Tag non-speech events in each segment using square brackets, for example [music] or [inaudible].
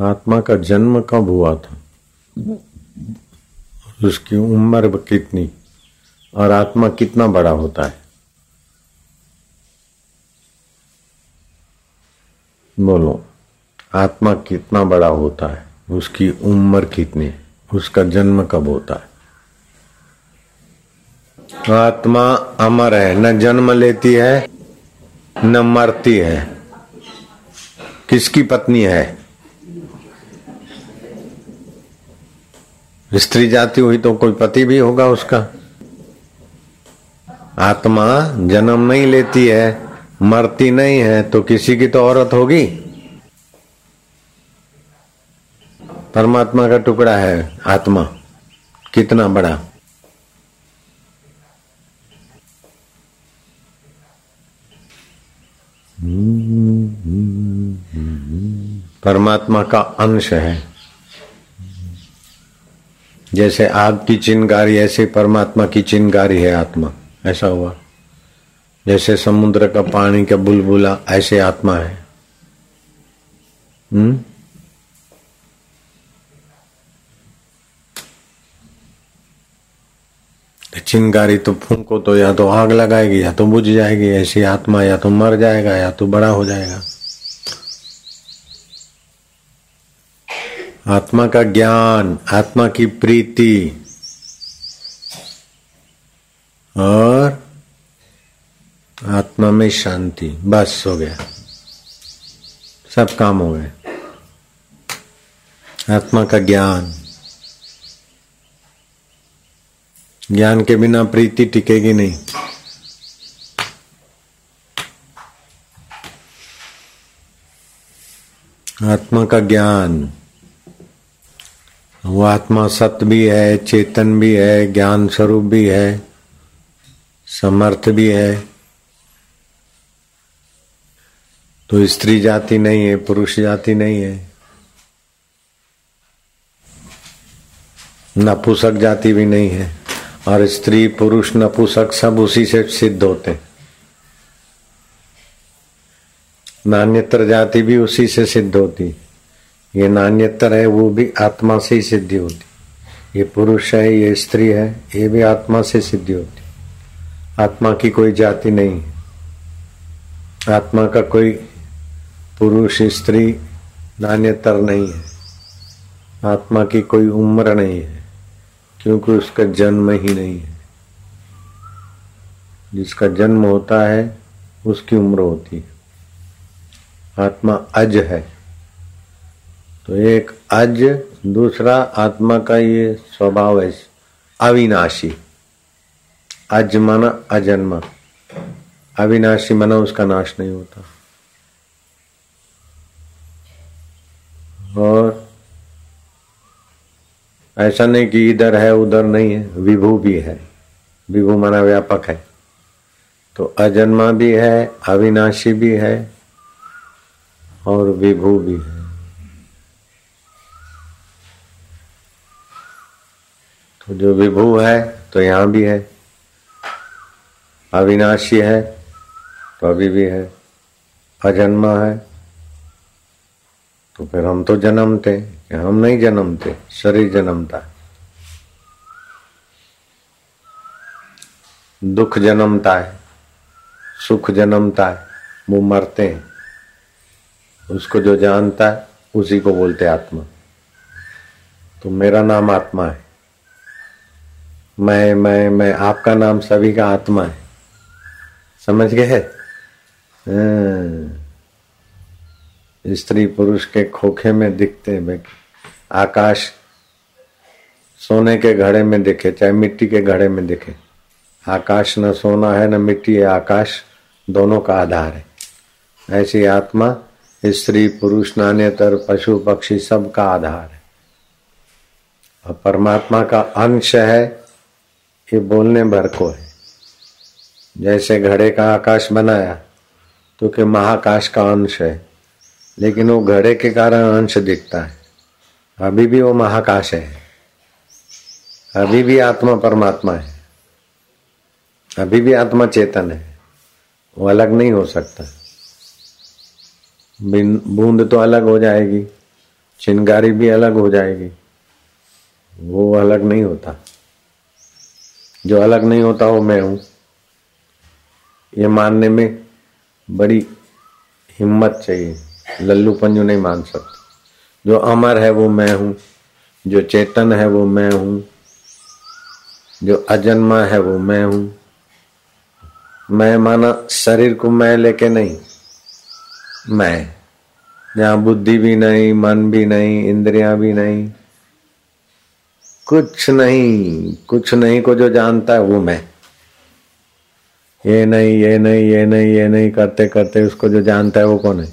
आत्मा का जन्म कब हुआ था? उसकी उम्र कितनी? और आत्मा कितना बड़ा होता है? बोलो, आत्मा कितना बड़ा होता है? उसकी उम्र कितनी? उसका जन्म कब होता है? आत्मा अमर है, न जन्म लेती है, न मरती है। किसकी पत्नी है? स्त्री जाती हुई तो कोई पति भी होगा उसका। आत्मा जन्म नहीं लेती है, मरती नहीं है तो किसी की तो औरत होगी। परमात्मा का टुकड़ा है आत्मा, कितना बड़ा। परमात्मा का अंश है। जैसे आग की चिनगारी ऐसे परमात्मा की चिनगारी है आत्मा। ऐसा हुआ। जैसे समुद्र का पानी का बुलबुला, ऐसे आत्मा है। हम्म? चिंगारी तो फूको तो या तो आग लगाएगी, या तो बुझ जाएगी, ऐसी आत्मा या तो मर जाएगा, या तो बड़ा हो जाएगा। आत्मा का ज्ञान, आत्मा की प्रीति। और आत्मा में शांति। बस हो गया। सब काम हो गए। आत्मा का ज्ञान। ज्ञान के बिना प्रीति टिकेगी नहीं। आत्मा का ज्ञान। वो आत्मा सत्य भी है, चेतन भी है, ज्ञान स्वरूप भी है, समर्थ भी है। तो स्त्री जाति नहीं है, पुरुष जाति नहीं है। नपुसक जाति भी नहीं है। और स्त्री, पुरुष नपुसक सब उसी से सिद्ध होते नान्यतर जाति भी उसी से सिद्ध होती ये नान्यतर है, वो भी आत्मा से ही सिद्धि होती। ये पुरुष है, ये स्त्री है, ये भी आत्मा से सिद्धि होती। आत्मा की कोई जाति नहीं आत्मा का कोई पुरुष, स्त्री नान्यतर नहीं है। आत्मा की कोई उम्र नहीं है, क्योंकि उसका जन्म ही नहीं है। जिसका जन्म होता है, उसकी उम्र होती है। आत्मा अज है। तो एक अज, दूसरा आत्मा का ये स्वभाव है, अविनाशी। अज माना अजन्मा। अविनाशी माना उसका नाश नहीं होता। और ऐसा नहीं कि इधर है, उधर नहीं है, विभू भी है। विभू माना व्यापक है। तो अजन्मा भी है, अविनाशी भी है, और विभू भी है। तो जो विभू है तो यहाँ भी है। अविनाशी है तो अभी भी है। अजन्मा है तो फिर हम तो जन्मते हम नहीं जन्मते, शरीर जन्मता है। दुख जन्मता है, सुख जन्मता है, वो मरते हैं। उसको जो जानता है, उसी को बोलते आत्मा। तो मेरा नाम आत्मा है। मैं मैं मैं, आपका नाम सभी का आत्मा है। समझ गए? हाँ। स्त्री पुरुष के खोखे में दिखते हैं आकाश सोने के घड़े में दिखे, चाहे मिट्टी के घड़े में दिखे। आकाश न सोना है, न मिट्टी है, आकाश दोनों का आधार है। ऐसी आत्मा, स्त्री, पुरुष नान्यतर पशु, पक्षी, सब का आधार है। और परमात्मा का अंश है ये बोलने भर को है। जैसे घड़े का आकाश बनाया तो कि महाकाश का अंश है। लेकिन वो घड़े के कारण अंश दिखता है। अभी भी वो महाकाश है। अभी भी आत्मा परमात्मा है। अभी भी आत्मा चेतन है। वो अलग नहीं हो सकता। बूंद तो अलग हो जाएगी। चिंगारी भी अलग हो जाएगी। वो अलग नहीं होता। जो अलग नहीं होता वो मैं हूँ। ये मानने में बड़ी हिम्मत चाहिए। लल्लू पंजू नहीं मान सकते। जो अमर है वो मैं हूँ, जो चेतन है वो मैं हूँ, जो अजन्मा है वो मैं हूँ। मैं माना शरीर को मैं लेके नहीं, मैं। जहाँ बुद्धि भी नहीं, मन भी नहीं, इंद्रियाँ भी नहीं कुछ नहीं कुछ नहीं को जो जानता है वो मैं। ये नहीं ये नहीं ये नहीं ये नहीं करते करते उसको जो जानता है वो कौन है?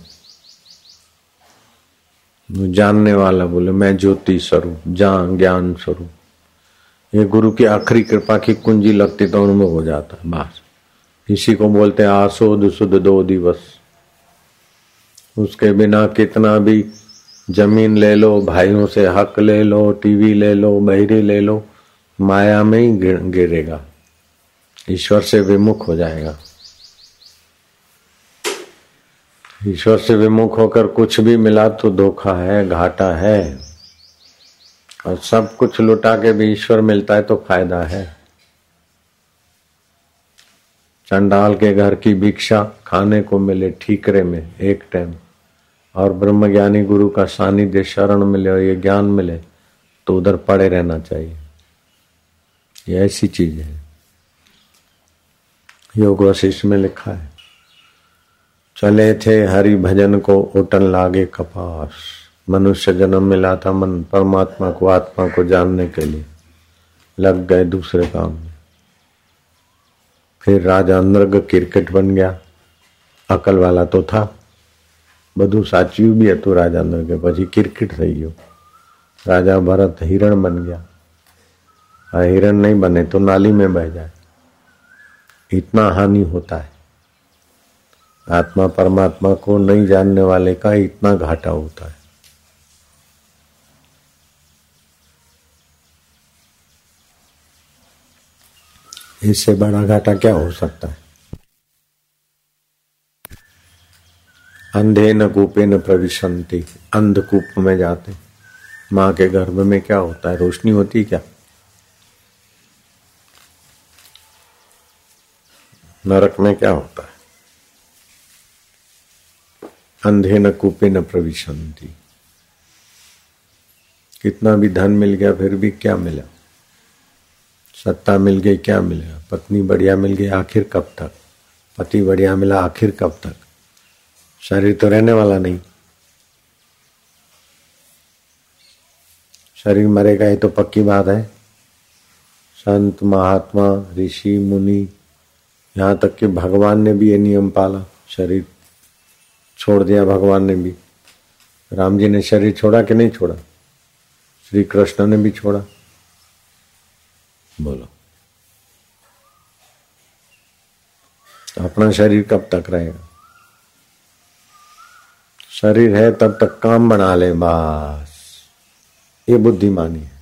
जानने वाला बोले, मैं ज्योति स्वरूप जान ज्ञान स्वरूप। ये गुरु की आखिरी कृपा की कुंजी लगती तो अनुभव हो जाता, बस। इसी को बोलते आसोद सुध दो दिवस। उसके बिना कितना भी ज़मीन ले लो, भाइयों से हक ले लो, टीवी ले लो, बहरी ले लो, माया में ही गिरेगा। ईश्वर से विमुख हो जाएगा। ईश्वर से विमुख होकर कुछ भी मिला तो धोखा है, घाटा है। और सब कुछ लुटा के भी ईश्वर मिलता है तो फ़ायदा है। चंडाल के घर की भिक्षा खाने को मिले ठीकरे में, एक टाइम और ब्रह्म ज्ञानी गुरु का सानिध्य शरण मिले और ये ज्ञान मिले तो उधर पड़े रहना चाहिए। ये ऐसी चीज़ है। योग वशिष्ठ में लिखा है, चले थे हरि भजन को उठन लागे कपास मनुष्य जन्म मिला था मन परमात्मा को, आत्मा को जानने के लिए। लग गए दूसरे काम में। फिर राजा नृग क्रिकेट बन गया। अकल वाला तो था। બધું સાચવ્યું भी है तो राजा नृग પછી क्रिकेट થઈ ગયો राजा भरत हिरण बन गया हिरण नहीं बने तो नाली में बह जाए इतना हानि होता है आत्मा परमात्मा को नहीं जानने वाले का इतना घाटा होता है इससे बड़ा घाटा क्या हो सकता है अंधे न कूपे न प्रविशंति अंधकूप में जाते। माँ के गर्भ में क्या होता है? रोशनी होती क्या? नरक में क्या होता है? अंधे न कूपे न प्रविशंति। कितना भी धन मिल गया, फिर भी क्या मिला? सत्ता मिल गई, क्या मिला? पत्नी बढ़िया मिल गई, आखिर कब तक? पति बढ़िया मिला, आखिर कब तक? शरीर तो रहने वाला नहीं। शरीर मरेगा ये तो पक्की बात है। संत, महात्मा, ऋषि, मुनि, यहाँ तक कि भगवान ने भी ये नियम पाला। शरीर छोड़ दिया भगवान ने भी। राम जी ने शरीर छोड़ा कि नहीं छोड़ा? श्री कृष्ण ने भी छोड़ा। बोलो। अपना शरीर कब तक रहेगा? शरीर है, तब तक काम बना ले, बस। ये बुद्धिमानी है।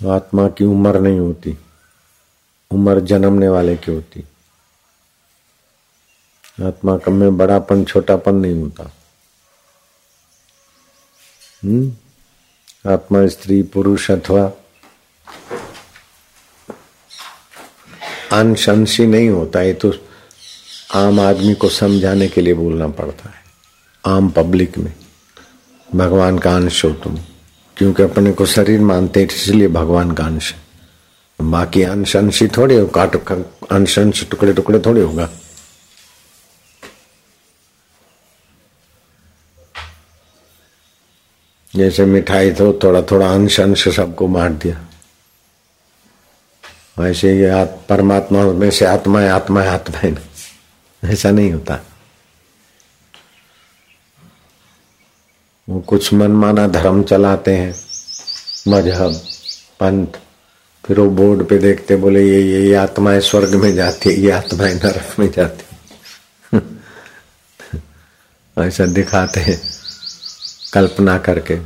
तो आत्मा की उम्र नहीं होती, उम्र जन्मने वाले की होती। आत्मा कम में बड़ापन, छोटापन नहीं होता। हम्म? आत्मा स्त्री, पुरुष अथवा अंशी नहीं होता, ये तो आम आदमी को समझाने के लिए बोलना पड़ता है, आम पब्लिक में। भगवान का अंश हो तुम, क्योंकि अपने को शरीर मानते हैं, इसलिए भगवान का अंश बाकी अंशी थोड़े हो, काट अंश टुकड़े टुकड़े थोड़े होगा। जैसे मिठाई तो थोड़ा थोड़ा अंश अंश सबको बांट दिया। वैसे ये परमात्मा में से आत्मा है आत्मा है आत्मा है। ऐसा नहीं होता। वो कुछ मनमाना धर्म चलाते हैं। मज़हब पंथ फिर वो बोर्ड पे देखते बोले ये ये, ये आत्माएँ स्वर्ग में जाती है ये आत्माएँ नरक में जाती [laughs] ऐसा दिखाते हैं। कल्पना करके।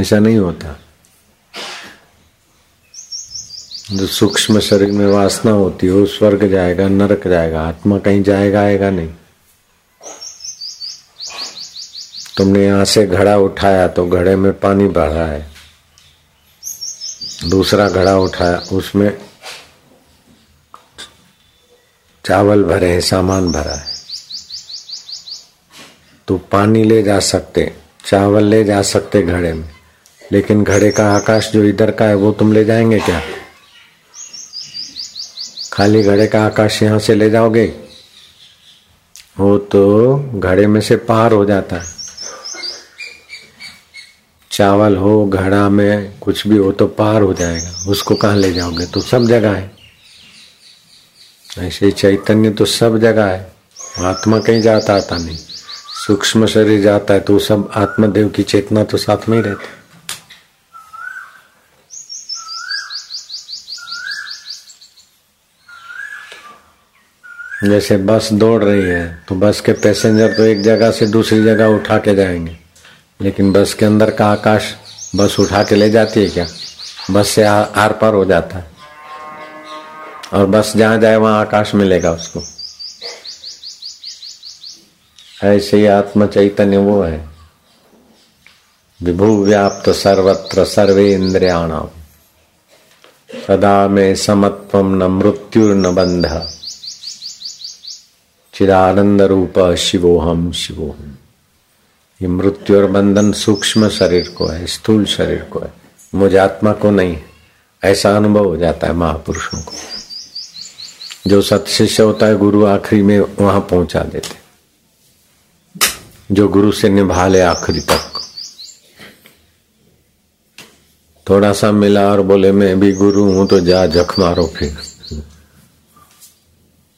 ऐसा नहीं होता। जो सूक्ष्म शरीर में वासना होती है, वो स्वर्ग जाएगा, नरक जाएगा, आत्मा कहीं जाएगा, आएगा नहीं। तुमने यहाँ से घड़ा उठाया तो घड़े में पानी भरा है। दूसरा घड़ा उठाया, उसमें चावल भरे हैं, सामान भरा है। तो पानी ले जा सकते, चावल ले जा सकते घड़े में, लेकिन घड़े का आकाश जो इधर का है, वो तुम ले जाएँगे क्या? खाली घड़े का आकाश यहाँ से ले जाओगे? वो तो घड़े में से पार हो जाता। है चावल हो, घड़ा में कुछ भी हो तो पार हो जाएगा। उसको कहा ले जाओगे? तो सब जगह है। ऐसे चैतन्य तो सब जगह है। आत्मा कहीं जाता आता नहीं। सूक्ष्म शरीर जाता है तो सब आत्मदेव की चेतना तो साथ में ही रहती। जैसे बस दौड़ रही है तो बस के पैसेंजर तो एक जगह से दूसरी जगह उठा के जाएँगे। लेकिन बस के अंदर का आकाश बस उठा के ले जाती है क्या? बस से आ, आर पार हो जाता है। और बस जहाँ जाए वहाँ आकाश मिलेगा उसको। ऐसे ही आत्म चैतन्य वो है। विभु व्याप्त सर्वत्र सर्वे इंद्रियाणाम। सदा में समत्व न मृत्यु न बंध चिदानंद रूप शिवोहम शिवोहम। ये मृत्यु और बंधन सूक्ष्म शरीर को है, स्थूल शरीर को है। मुझ आत्मा को नहीं ऐसा अनुभव हो जाता है महापुरुषों को। जो सत्शिष्य होता है, गुरु आखिरी में वहाँ पहुँचा देते जो गुरु से निभा ले आखिरी तक। थोड़ा सा मिला और बोले, मैं भी गुरु हूँ तो जा जख मारो फिर।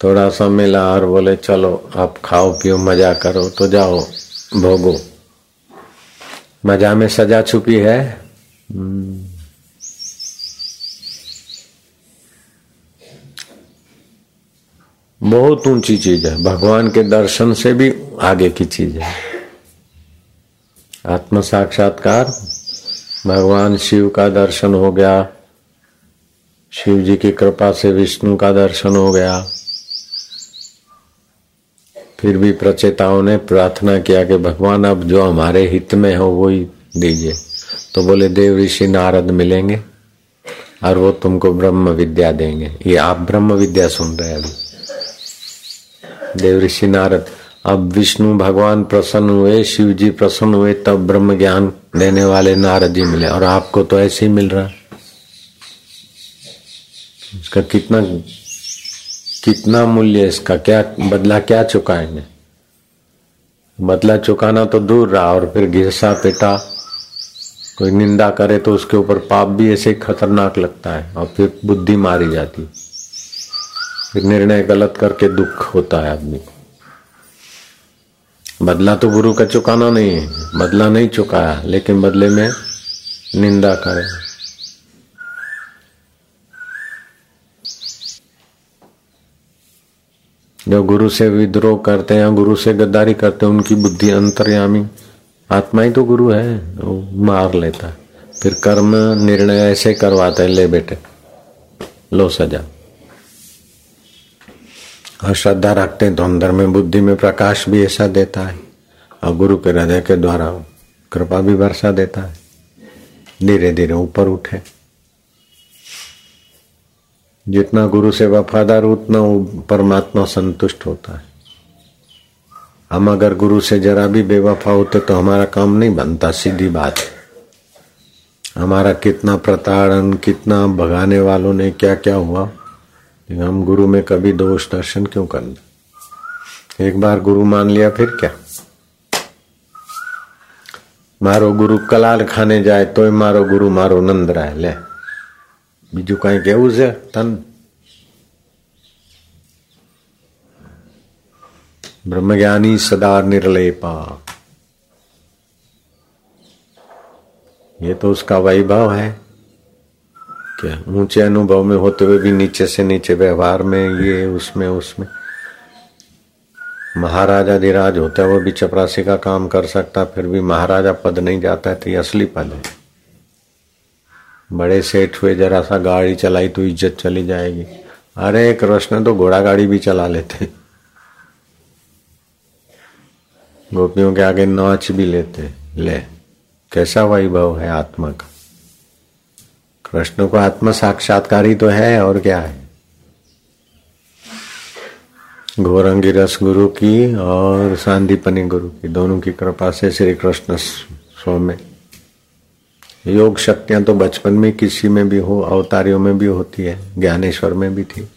थोड़ा सा मिला और बोले, चलो, आप खाओ, पियो, मज़ा करो तो जाओ, भोगो। मज़ा में सजा छुपी है? बहुत ऊँची चीज़ है। भगवान के दर्शन से भी आगे की चीज़ है। आत्म साक्षात्कार, भगवान शिव का दर्शन हो गया, शिव जी की कृपा से विष्णु का दर्शन हो गया। फिर भी प्रचेताओं ने प्रार्थना किया कि भगवान, अब जो हमारे हित में हो, वो ही दीजिए। तो बोले, देव ऋषि नारद मिलेंगे और वो तुमको ब्रह्म विद्या देंगे। ये आप ब्रह्म विद्या सुन रहे हैं अभी। देव ऋषि नारद, अब विष्णु भगवान प्रसन्न हुए शिव जी प्रसन्न हुए, तब ब्रह्म ज्ञान देने वाले नारद जी मिले। और आपको तो ऐसे ही मिल रहा। इसका कितना कितना मूल्य इसका? क्या बदला क्या चुकाएँगे बदला चुकाना तो दूर रहा और फिर घिसा पिटा। कोई निंदा करे तो उसके ऊपर पाप भी ऐसे खतरनाक लगता है और फिर बुद्धि मारी जाती। फिर निर्णय गलत करके दुख होता है आदमी को। बदला तो गुरु का चुकाना नहीं है। बदला नहीं चुकाया, लेकिन बदले में निंदा करे। जो गुरु से विद्रोह करते हैं, गुरु से गद्दारी करते हैं, उनकी बुद्धि अंतर्यामी। आत्मा ही तो गुरु है, वो मार लेता है। फिर कर्म निर्णय ऐसे करवाते हैं, ले बेटे, लो सजा। और श्रद्धा रखते हैं तो अंदर में बुद्धि में प्रकाश भी ऐसा देता है, और गुरु के हृदय के द्वारा कृपा भी वर्षा देता है। धीरे धीरे ऊपर उठे। जितना गुरु से वफादार उतना वो परमात्मा संतुष्ट होता है। हम अगर गुरु से जरा भी बेवफा होते तो हमारा काम नहीं बनता, सीधी बात है। हमारा कितना प्रताड़न, कितना भगाने वालों ने क्या क्या हुआ। लेकिन हम गुरु में कभी दोष दर्शन क्यों करना? एक बार गुरु मान लिया, फिर क्या? मारो गुरु कलाल खाने जाए तो मारो गुरु, मारो नंद राय, ले। બીજું કઈ કેવું છે તન ब्रह्मज्ञानी सदा निर्लेपा ये तो उसका वैभव है क्या ऊंचे अनुभव में होते हुए भी नीचे से नीचे व्यवहार में ये उसमें उसमें महाराजा धीराज होता है वो भी चपरासी का काम कर सकता फिर भी महाराजा पद नहीं जाता है तो ये असली पद है बड़े सेठ हुए, जरा सा गाड़ी चलाई तो इज़्ज़त चली जाएगी। अरे कृष्ण तो घोड़ा गाड़ी भी चला लेते। गोपियों के आगे नाच भी लेते। ले, कैसा वैभव है आत्मा का। कृष्ण को आत्मा साक्षात्कारी तो है, और क्या है? गौरंगी रस गुरु की और सांदीपनी गुरु की, दोनों की कृपा से श्री कृष्ण स्व में योग शक्तियाँ तो बचपन में किसी में भी हो, अवतारियों में भी होती है, ज्ञानेश्वर में भी थी।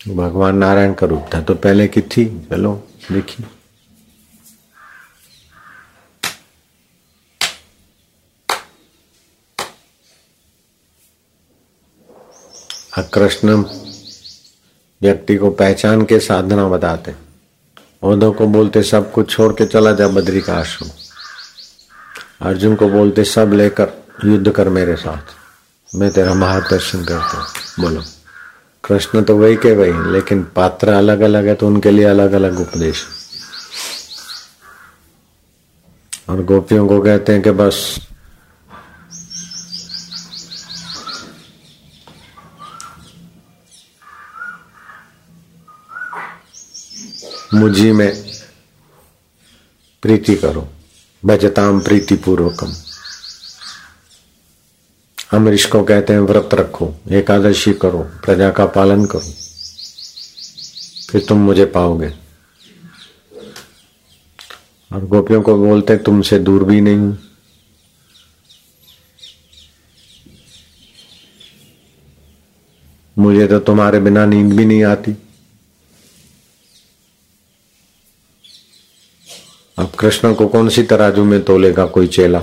भगवान नारायण का रूप था तो पहले की थी, चलो, देखिए। कृष्ण व्यक्ति को पहचान के साधना बताते औदों को बोलते, सब कुछ छोड़ के चला जा बद्री का आश्रम अर्जुन को बोलते, सब लेकर युद्ध कर मेरे साथ। मैं तेरा महादर्शन करता हूँ। बोलो। कृष्ण तो वही के वही लेकिन पात्र अलग अलग है तो उनके लिए अलग अलग उपदेश और गोपियों को कहते हैं कि बस, मुझी में प्रीति करो। भजताम प्रीति पूर्वकम अमरीश को कहते हैं, व्रत रखो, एकादशी करो, प्रजा का पालन करो, फिर तुम मुझे पाओगे। और गोपियों को बोलते, तुमसे दूर भी नहीं हूँ। मुझे तो तुम्हारे बिना नींद भी नहीं आती। अब कृष्ण को कौन सी तराजू में तोलेगा कोई चेला?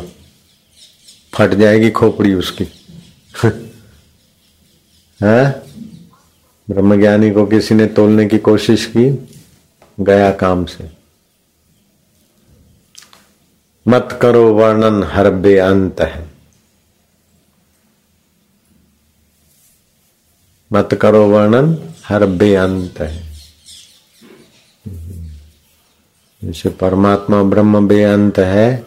फट जाएगी खोपड़ी उसकी। [laughs] है? ब्रह्मज्ञानी को किसी ने तोलने की कोशिश की? गया काम से। मत करो वर्णन हर बेअंत है। मत करो वर्णन हर बेअंत है। जैसे परमात्मा ब्रह्म बेअंत है,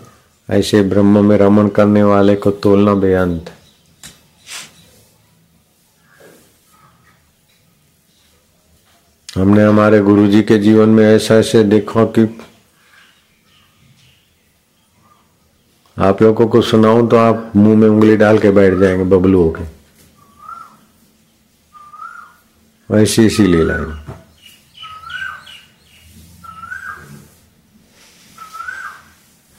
ऐसे ब्रह्म में रमन करने वाले को तोलना बेअंत। है हमने हमारे गुरुजी के जीवन में ऐसा ऐसे देखा कि आप लोगों को सुनाऊं तो आप मुँह में उंगली डाल के बैठ जाएँगे, बबलू होके। ऐसी ऐसी लीलाएँ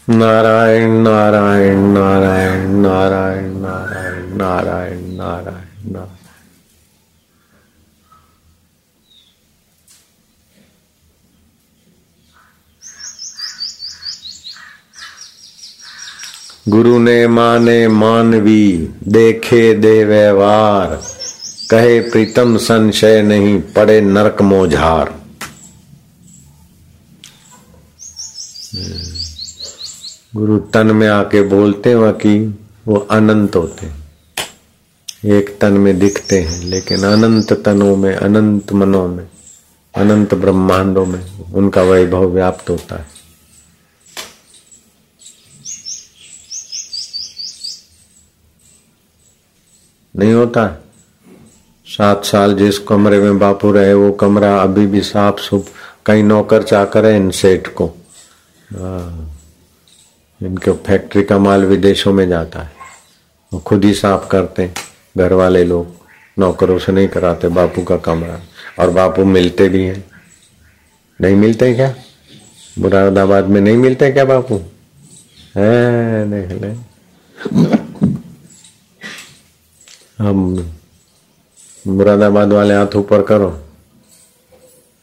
नारायण नारायण नारायण नारायण नारायण नारायण नारायण नारायण। गुरु ने माने मानवी, देखे दे व्यवहार। कहे प्रीतम संशय नहीं, पड़े नरक मोझार। गुरु तन में आके बोलते हैं कि वो अनंत होते एक तन में दिखते हैं, लेकिन अनंत तनों में, अनंत मनों में, अनंत ब्रह्मांडों में उनका वैभव व्याप्त होता है। नहीं होता? है सात साल जिस कमरे में बापू रहे, वो कमरा अभी भी साफ़ सुफ कई नौकर चाकर है इन सेठ को। हाँ। इनके फैक्ट्री का माल विदेशों में जाता है। वो खुद ही साफ़ करते हैं घर वाले लोग। नौकरों से नहीं कराते, बापू का कमरा और बापू मिलते भी हैं। नहीं मिलते क्या? मुरादाबाद में नहीं मिलते क्या बापू? है, देख ले। हम मुरादाबाद वाले हाथ ऊपर करो।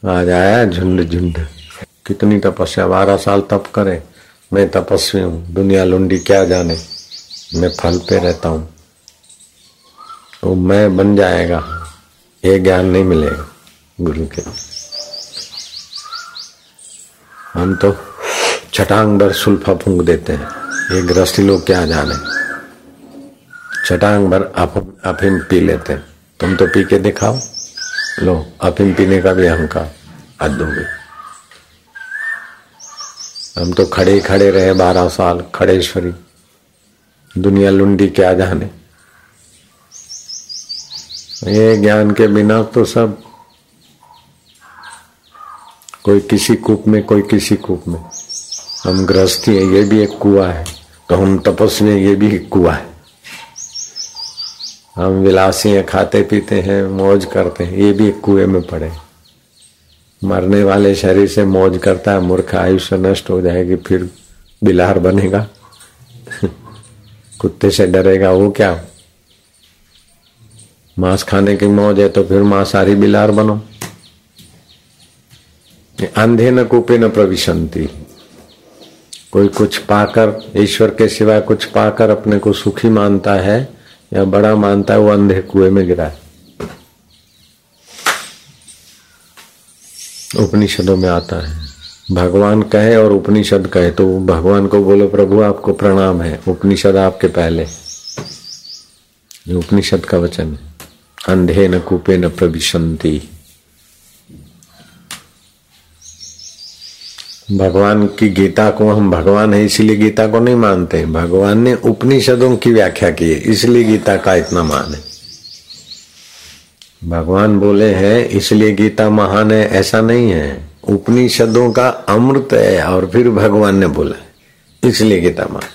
आज आया झुंड झुंड कितनी तपस्या, बारह साल तप करे। मैं तपस्वी हूँ। दुनिया लुंडी क्या जाने? मैं फल पे रहता हूँ। तो मैं बन जाएगा। ये ज्ञान नहीं मिलेगा गुरु के। हम तो छटांग भर सुल्फा फूंक देते हैं। ये गृहस्थी लोग क्या जाने? छटांग भर अफीम पी लेते हैं। तुम तो पी के दिखाओ। लो, अफीम पीने का भी अहंकार। गई हम तो खड़े खड़े रहे बारह साल, खड़ेश्वरी। दुनिया लुंडी क्या जाने। ये ज्ञान के बिना तो सब। कोई किसी कूप में, कोई किसी कूप में। हम गृहस्थी है, ये भी एक कुआ है। तो हम तपस्वी ये भी एक कुआ है। हम विलासी हैं खाते पीते हैं, मौज करते हैं, ये भी एक कुएँ में पड़े मरने वाले शरीर से मौज करता है, मूर्ख आयुष्य नष्ट हो जाएगी, फिर बिलार बनेगा। कुत्ते से डरेगा, वो क्या? मांस खाने की मौज है तो फिर मांसाहारी बिलार बनो। अंधे न कूपे न प्रविशंति। कोई कुछ पाकर, ईश्वर के सिवा कुछ पाकर अपने को सुखी मानता है या बड़ा मानता है, वो अंधे कुएँ में गिरा है। उपनिषदों में आता है। भगवान कहे और उपनिषद कहे तो भगवान को बोलो, प्रभु, आपको प्रणाम है। उपनिषद आपके पहले ये उपनिषद का वचन है। अंधे न कूपे न प्रविशंति। भगवान की गीता को हम भगवान है, इसलिए गीता को नहीं मानते। भगवान ने उपनिषदों की व्याख्या की है, इसलिए गीता का इतना मान है। भगवान बोले हैं, इसलिए गीता महान है, ऐसा नहीं है। उपनिषदों का अमृत है, और फिर भगवान ने बोला, इसलिए गीता महान।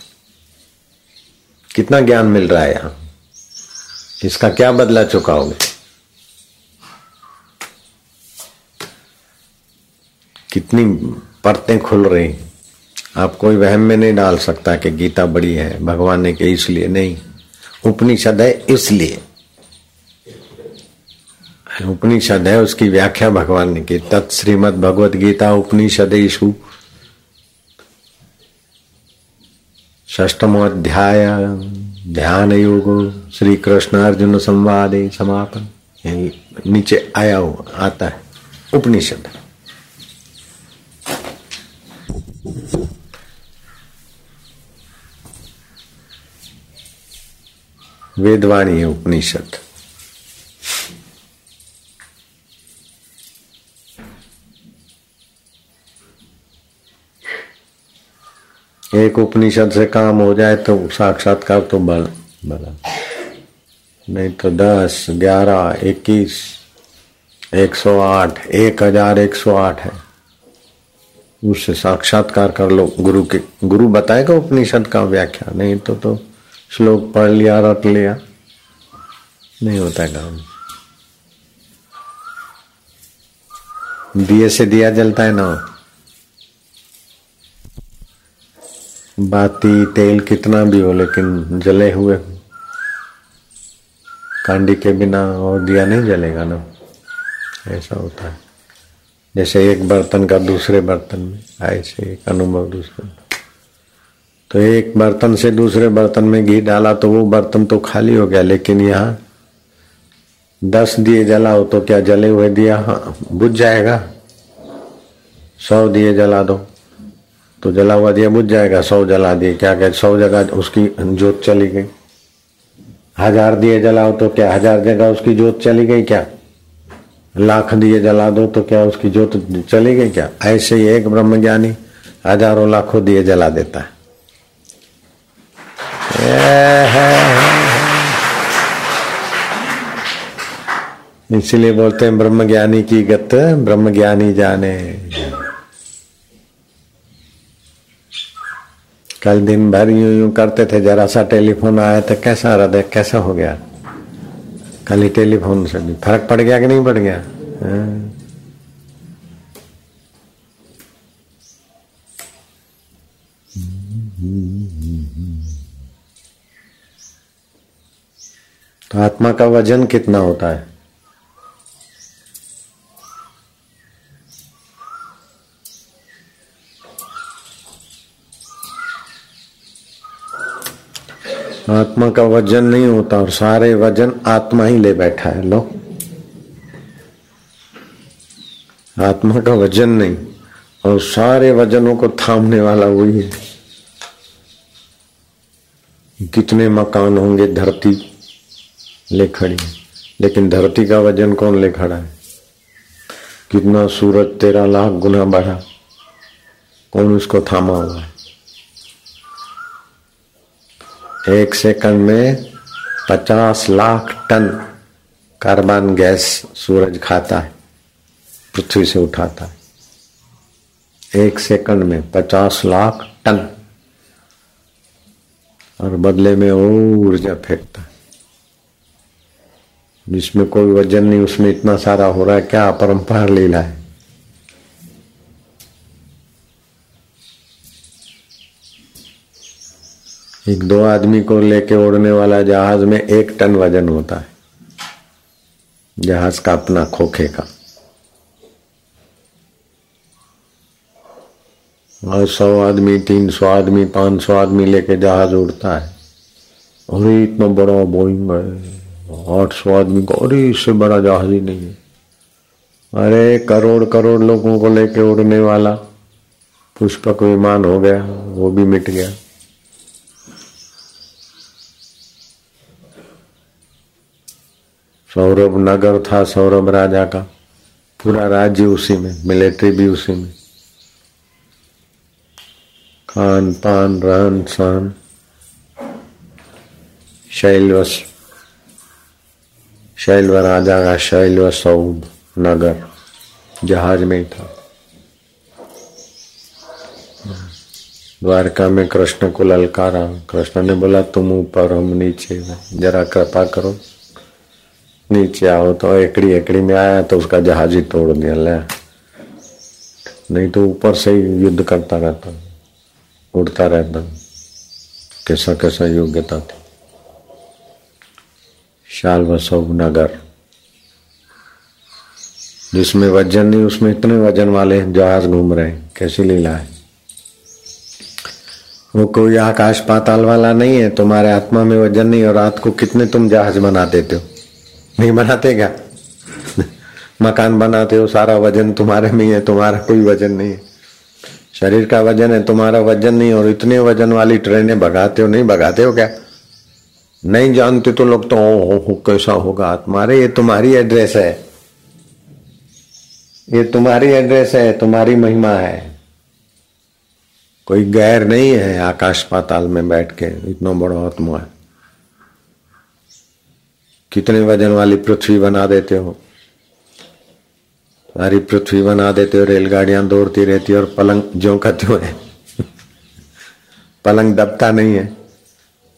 कितना ज्ञान मिल रहा है यहाँ? इसका क्या बदला चुका चुकाओगे? कितनी परतें खुल रही। आप कोई वहम में नहीं डाल सकता कि गीता बड़ी है, भगवान ने कही इसलिए नहीं। उपनिषद है इसलिए। उपनिषद है, उसकी व्याख्या भगवान ने की। तत्श्रीमद भगवत गीता उपनिषद ईशु अध्याय ध्यान योग श्री कृष्ण अर्जुन संवाद समापन। नीचे आया हो, आता है, उपनिषद। वेदवाणी है उपनिषद। एक उपनिषद से काम हो जाए तो साक्षात्कार तो बल बला नहीं तो दस, ग्यारह, इक्कीस, एक सौ आठ, एक हज़ार एक सौ आठ है। उससे साक्षात्कार कर लो। गुरु के, गुरु बताएगा उपनिषद का व्याख्या। नहीं तो तो श्लोक पढ़ लिया, रट लिया। नहीं होता काम। दिए से दिया जलता है ना? बाती, तेल कितना भी हो, लेकिन जले हुए। कांडी के बिना और दिया नहीं जलेगा ना। ऐसा होता है। जैसे एक बर्तन का दूसरे बर्तन में ऐसे एक अनुभव दूसरे तो एक बर्तन से दूसरे बर्तन में घी डाला तो वो बर्तन तो खाली हो गया, लेकिन यहाँ दस दिए जलाओ तो क्या जले हुए दिया? हाँ बुझ जाएगा। सौ दिए जला दो। तो जला हुआ दिया बुझ जाएगा, सौ जला दिए, क्या क्या सौ जगह उसकी जोत चली गई। हज़ार दिए जलाओ तो क्या, हज़ार जगह उसकी जोत चली गई क्या? लाख दिए जला दो तो क्या उसकी जोत चली गई क्या? ऐसे ही एक ब्रह्म ज्ञानी हज़ारों लाखों दिए जला देता है। इसलिए बोलते हैं ब्रह्म ज्ञानी की गत ब्रह्म ज्ञानी जाने। कल दिन भर यूँ यूँ करते थे, जरा सा टेलीफोन आया तो कैसा हृदय कैसा हो गया? कल ही टेलीफोन से भी। फ़र्क पड़ गया कि नहीं पड़ गया? हाँ। तो आत्मा का वज़न कितना होता है? आत्मा का वज़न नहीं होता और सारे वज़न आत्मा ही ले बैठा है, लो। आत्मा का वज़न नहीं, और सारे वजनों को थामने वाला वही है। कितने मकान होंगे धरती ले खड़ी लेकिन धरती का वज़न कौन ले खड़ा है? कितना सूरज तेरह लाख गुना बढ़ा, कौन उसको थामा हुआ है? एक सेकंड में पचास लाख टन कार्बन गैस सूरज खाता है, पृथ्वी से उठाता है। एक सेकंड में पचास लाख टन और बदले में ऊर्जा फेंकता है। जिसमें कोई वज़न नहीं, उसमें इतना सारा हो रहा है, क्या अपरंपार लीला है? एक दो आदमी को लेके उड़ने वाला जहाज़ में एक टन वज़न होता है। जहाज़ का अपना खोखे का। और सौ आदमी, तीन सौ आदमी, पाँच सौ आदमी लेके जहाज़ उड़ता है। अरे इतना बड़ा बोइंग है आठ सौ आदमी को अरे इससे बड़ा जहाज़ ही नहीं है। अरे, करोड़ करोड़ लोगों को लेके उड़ने वाला। पुष्पक विमान हो गया, वो भी मिट गया। सौरभ नगर था सौरभ राजा का। पूरा राज्य उसी में, मिलिट्री भी उसी में। खान पान, रहन सहन, शैलवश, शैलव राजा का शैलव सौद नगर, जहाज़ में ही था। द्वारका में कृष्ण को ललकारा कृष्ण ने बोला, तुम ऊपर, हम नीचे जरा कृपा करो। नीचे आओ तो एकड़ी एकड़ी में आया तो उसका जहाज़ ही तोड़ दिया, ले। नहीं तो ऊपर से ही युद्ध करता रहता, उड़ता रहता। कैसा कैसा योग्यता थी। शाल वसव नगर। जिसमें वज़न नहीं, उसमें इतने वज़न वाले जहाज़ घूम रहे कैसी लीला है। वो कोई आकाश पाताल वाला नहीं है, तुम्हारे आत्मा में वज़न नहीं और रात को कितने तुम जहाज़ बना देते हो। नहीं बनाते क्या? मकान बनाते हो सारा वज़न तुम्हारे में है तुम्हारा कोई वज़न नहीं है। शरीर का वज़न है तुम्हारा वज़न नहीं और इतने वज़न वाली ट्रेनें भगाते हो नहीं भगाते हो क्या? नहीं जानते तो लोग तो हो, हो कैसा होगा तुम्हारे ये तुम्हारी एड्रेस है। ये तुम्हारी एड्रेस है तुम्हारी महिमा है। कोई गैर नहीं है आकाश पाताल में बैठ के इतना बड़ा आत्मा है। कितने वज़न वाली पृथ्वी बना देते हो? सारी पृथ्वी बना देते हो, रेलगाड़ियाँ दौड़ती रहती और पलंग जो का है। पलंग दबता नहीं है।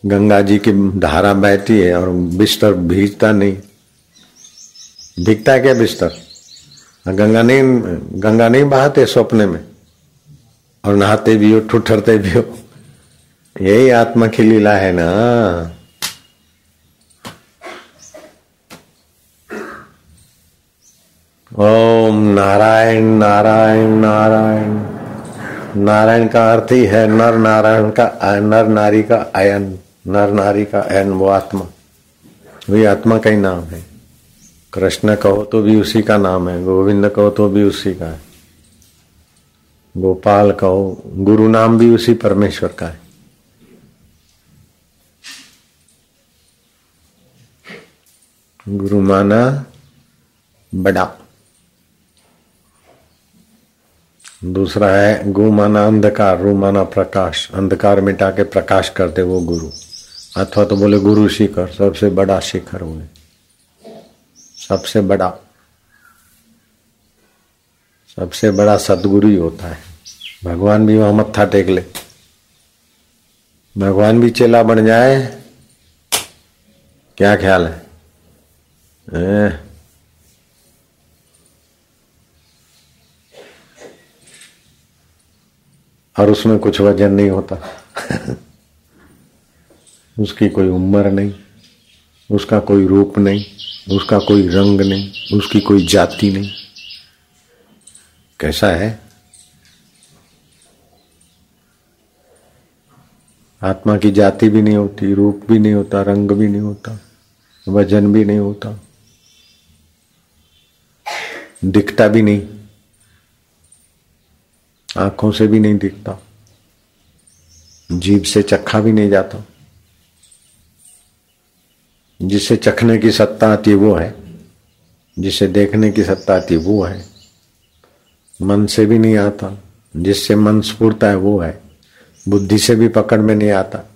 गंगा जी की धारा बहती है और बिस्तर भीजता नहीं। दिखता क्या बिस्तर? गंगा नहीं गंगा नहीं बहाते सपने में। और नहाते भी हो, ठुठरते भी हो। यही आत्मा की लीला है ना। ओम नारायण नारायण नारायण। नारायण का अर्थ ही है नर नारायण का नर नारी का आयन नर नारी का आयन वो आत्मा। वही आत्मा का ही नाम है। कृष्ण कहो तो भी उसी का नाम है, गोविंद कहो तो भी उसी का है। गोपाल कहो, गुरु नाम भी उसी परमेश्वर का है। गुरु माना बड़ा। दूसरा है गु माना अंधकार रू माना प्रकाश। अंधकार मिटा के प्रकाश करते वो गुरु। अथवा तो बोले, गुरु शिखर, सबसे बड़ा शिखर हुए सबसे बड़ा। सबसे बड़ा सदगुरु ही होता है। भगवान भी वहाँ मत्था टेक ले। भगवान भी चेला बन जाए। क्या ख्याल है? ए? और उसमें कुछ वज़न नहीं होता। उसकी कोई उम्र नहीं, उसका कोई रूप नहीं, उसका कोई रंग नहीं, उसकी कोई जाति नहीं। कैसा है? आत्मा की जाति भी नहीं होती, रूप भी नहीं होता, रंग भी नहीं होता, वज़न भी नहीं होता, दिखता भी नहीं। आँखों से भी नहीं दिखता। जीभ से चखा भी नहीं जाता। जिसे चखने की सत्ता आती वो है। जिसे देखने की सत्ता आती वो है। मन से भी नहीं आता। जिससे मन स्फूर्ता है वो है। बुद्धि से भी पकड़ में नहीं आता।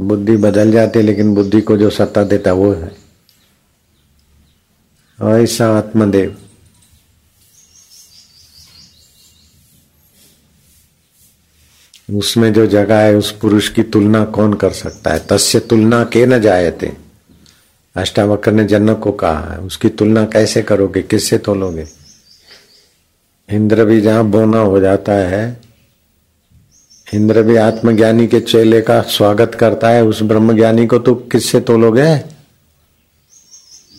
बुद्धि बदल जाती है, लेकिन बुद्धि को जो सत्ता देता वो है। ऐसा आत्मदेव। उसमें जो जगह है, उस पुरुष की तुलना कौन कर सकता है? तस्य तुलना के न जायते। अष्टावक्र ने जनक को कहा है, उसकी तुलना कैसे करोगे? किससे तोलोगे? इंद्र भी जहाँ बोना हो जाता है, इंद्र भी आत्मज्ञानी के चेले का स्वागत करता है, उस ब्रह्म ज्ञानी को तो किससे तोलोगे?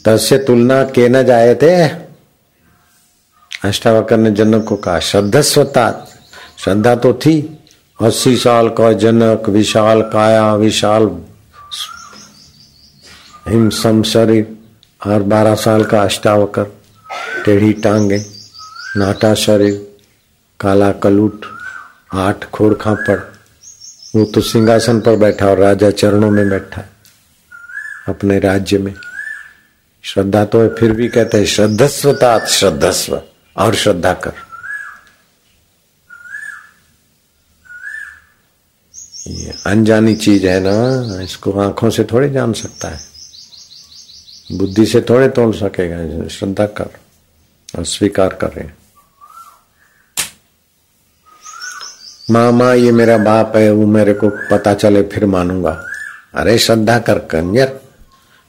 तस्य तुलना के न जाए थे अष्टावक्र ने जनक को कहा श्रद्धस्वता श्रद्धा तो थी। अस्सी साल का जनक, विशाल काया, विशाल हिमसम शरीर और बारह साल का अष्टावकर, टेढ़ी टांगे, नाटा शरीर, काला कलूट, आठ खोड़ खापड़। वो तो सिंहासन पर बैठा और राजा चरणों में बैठा है, अपने राज्य में। श्रद्धा तो है, फिर भी कहते हैं श्रद्धस्वता श्रद्धस्व, और श्रद्धा कर। ये अनजानी चीज़ है ना, इसको आँखों से थोड़े जान सकता है। बुद्धि से थोड़े तोड़ सकेगा, श्रद्धा कर और स्वीकार कर हैं। मामा, ये मेरा बाप है, वो मेरे को पता चले, फिर मानूँगा। अरे, श्रद्धा कर कंजर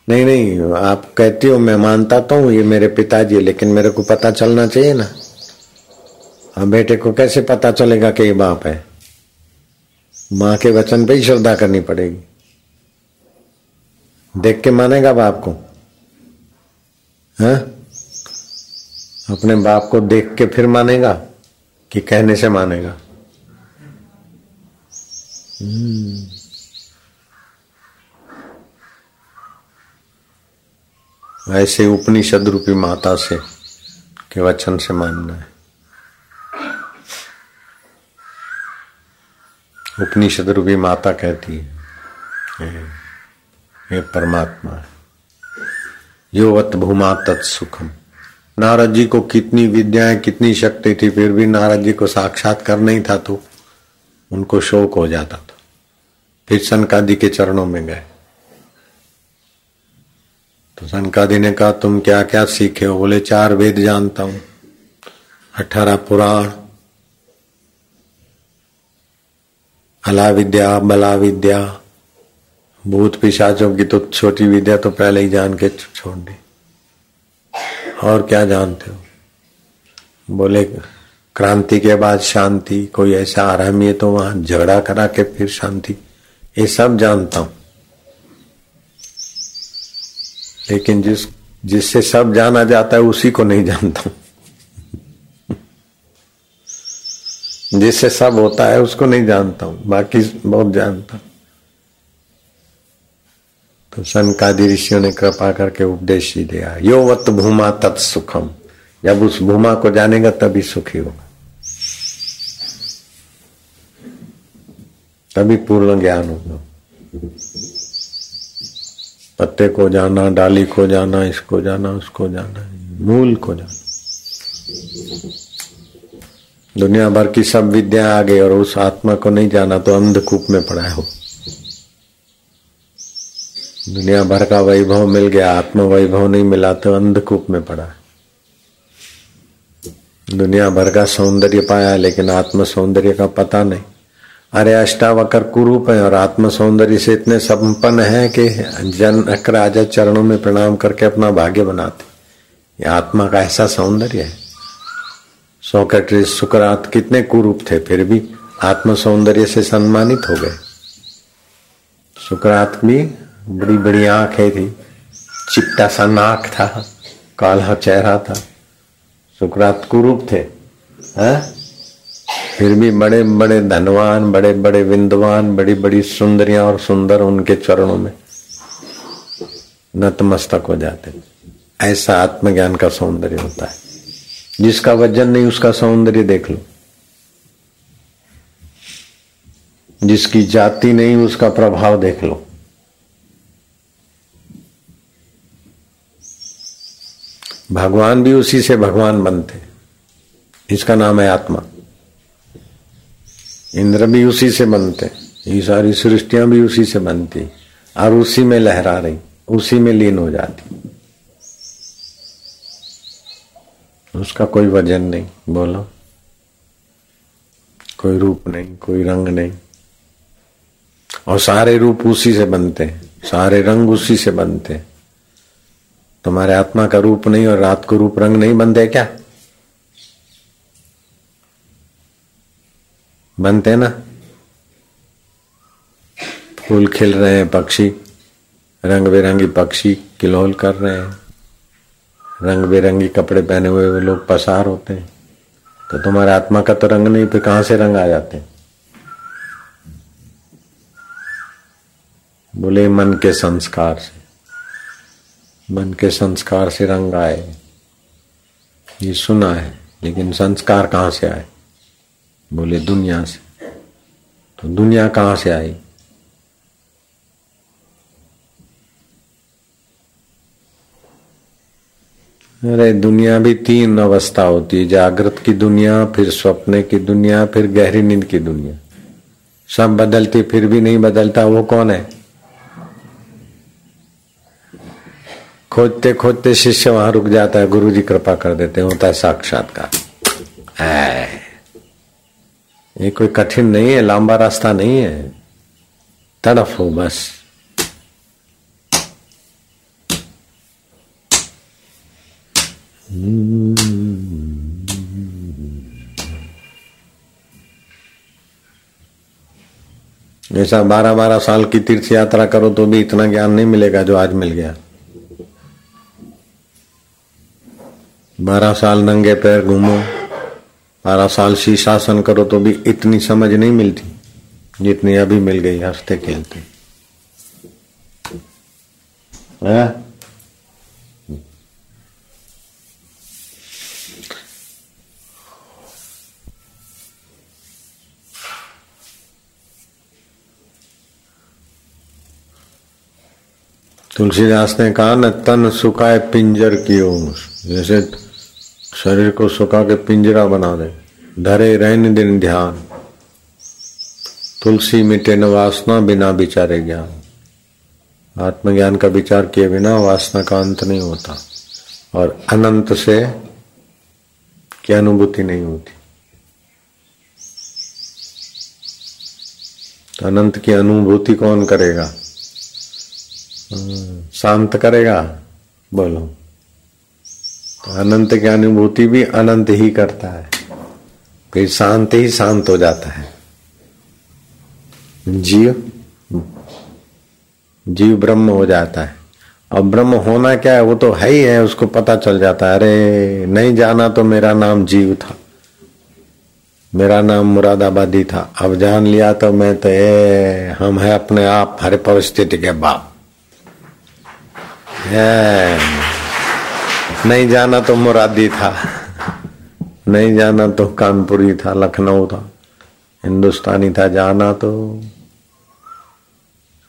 नहीं नहीं, आप कहती हो, मैं मानता तो हूँ, ये मेरे पिताजी है, लेकिन मेरे को पता चलना चाहिए ना। अब बेटे को कैसे पता चलेगा कि ये बाप है? माँ के वचन पे ही श्रद्धा करनी पड़ेगी। देख के मानेगा बाप को। हा? अपने बाप को देख के फिर मानेगा कि कहने से मानेगा। ऐसे उपनिषद रूपी माता से के वचन से मानना है। उपनिषद रूपी माता कहती है ये परमात्मा यो वत भूमा तत्सुखम नारद जी को कितनी विद्याएँ, कितनी शक्ति थी, फिर भी नारद जी को साक्षात्कार नहीं था तो उनको शोक हो जाता था। फिर सनकादि के चरणों में गए। तो सनकादि ने कहा, तुम क्या क्या सीखे हो? बोले, चार वेद जानता हूँ, अठारह पुराण अला विद्या बला विद्या भूत पिशाचों की तो छोटी विद्या तो पहले ही जान के छोड़ दी। और क्या जानते हो? बोले, क्रांति के बाद शांति, कोई ऐसा आरामी है तो वहाँ झगड़ा करा के फिर शांति। ये सब जानता हूँ। लेकिन जिस जिससे सब जाना जाता है, उसी को नहीं जानता हूँ। जिससे सब होता है, उसको नहीं जानता हूँ, बाकी बहुत जानता तो सनकादि ऋषियों ने कृपा करके उपदेश ही दिया, यो वत भूमा तत्सुखम जब उस भूमा को जानेगा, तभी सुखी होगा। तभी पूर्ण ज्ञान होगा। पत्ते को जाना, डाली को जाना, इसको जाना, उसको जाना, मूल को जाना। दुनिया भर की सब विद्या आ गई और उस आत्मा को नहीं जाना तो अंधकूप में पड़ा हो दुनिया भर का वैभव मिल गया आत्म वैभव नहीं मिला तो अंधकूप में पड़ा दुनिया भर का सौंदर्य पाया लेकिन आत्म सौंदर्य का पता नहीं। अरे अष्टावकर कुरूप है और आत्म सौंदर्य से इतने संपन्न है कि जन राजा चरणों में प्रणाम करके अपना भाग्य बनाते ये आत्मा का ऐसा सौंदर्य है। सोक्रेटिस, सुकरात कितने कुरूप थे, फिर भी आत्म सौंदर्य से सम्मानित हो गए। सुकरात भी बड़ी बड़ी आँखें थी, चिपटा सा नाक था, काला चेहरा था। सुकरात कुरूप थे, है? फिर भी बड़े बड़े धनवान, बड़े बड़े विंदवान बड़ी बड़ी सुंदरियाँ और सुंदर उनके चरणों में नतमस्तक हो जाते। ऐसा आत्मज्ञान का सौंदर्य होता है। जिसका वज़न नहीं, उसका सौंदर्य देख लो। जिसकी जाति नहीं, उसका प्रभाव देख लो। भगवान भी उसी से भगवान बनते। इसका नाम है आत्मा। इंद्र भी उसी से बनते। ये सारी सृष्टियाँ भी उसी से बनती। और उसी में लहरा रही, उसी में लीन हो जाती। उसका कोई वज़न नहीं, बोलो। कोई रूप नहीं, कोई रंग नहीं। और सारे रूप उसी से बनते हैं, सारे रंग उसी से बनते हैं। तुम्हारे आत्मा का रूप नहीं और रात को रूप रंग नहीं बनते क्या? बनते ना? फूल खिल रहे हैं पक्षी, रंग बिरंगी पक्षी किलोल कर रहे हैं। रंग बिरंगी कपड़े पहने हुए वो लोग पसार होते हैं। तो तुम्हारे आत्मा का तो रंग नहीं, फिर कहाँ से रंग आ जाते हैं? बोले, मन के संस्कार से। मन के संस्कार से रंग आए। ये सुना है, लेकिन संस्कार कहाँ से आए? बोले, दुनिया से। तो दुनिया कहाँ से आई? अरे, दुनिया भी तीन अवस्था होती है। जागृत की दुनिया, फिर स्वप्न की दुनिया, फिर गहरी नींद की दुनिया। सब बदलती, फिर भी नहीं बदलता, वो कौन है? खोजते खोजते शिष्य वहाँ रुक जाता है गुरु जी कृपा कर देते होता है साक्षात्कार। ये कोई कठिन नहीं है, लंबा रास्ता नहीं है। तड़फ हो बस। ऐसा बारह बारह साल की तीर्थ यात्रा करो तो भी इतना ज्ञान नहीं मिलेगा जो आज मिल गया बारह साल नंगे पैर घूमो, बारह साल शीर्षासन करो तो भी इतनी समझ नहीं मिलती, जितनी अभी मिल गई हँसते खेलते है? तुलसीदास ने कहा, न तन सुखाए पिंजर की ओर। जैसे शरीर को सुखा के पिंजरा बना दे, धरे रहन दिन ध्यान। तुलसी मिटे न वासना बिना विचारे ज्ञान। आत्मज्ञान का विचार किए बिना वासना का अंत नहीं होता, और अनंत से की अनुभूति नहीं होती। अनंत की अनुभूति कौन करेगा? शांत करेगा बोलो। तो अनंत की अनुभूति भी अनंत ही करता है। फिर शांत ही शांत हो जाता है। जीव जीव ब्रह्म हो जाता है। और ब्रह्म होना क्या है? वो तो है ही है उसको पता चल जाता है। अरे नहीं जाना तो मेरा नाम जीव था। मेरा नाम मुरादाबादी था। अब जान लिया तो मैं तो ए, हम है अपने आप हर परिस्थिति के बाप। नहीं जाना तो मुरादी था। नहीं जाना तो कानपुरी था, लखनऊ था। हिंदुस्तानी था, जाना तो।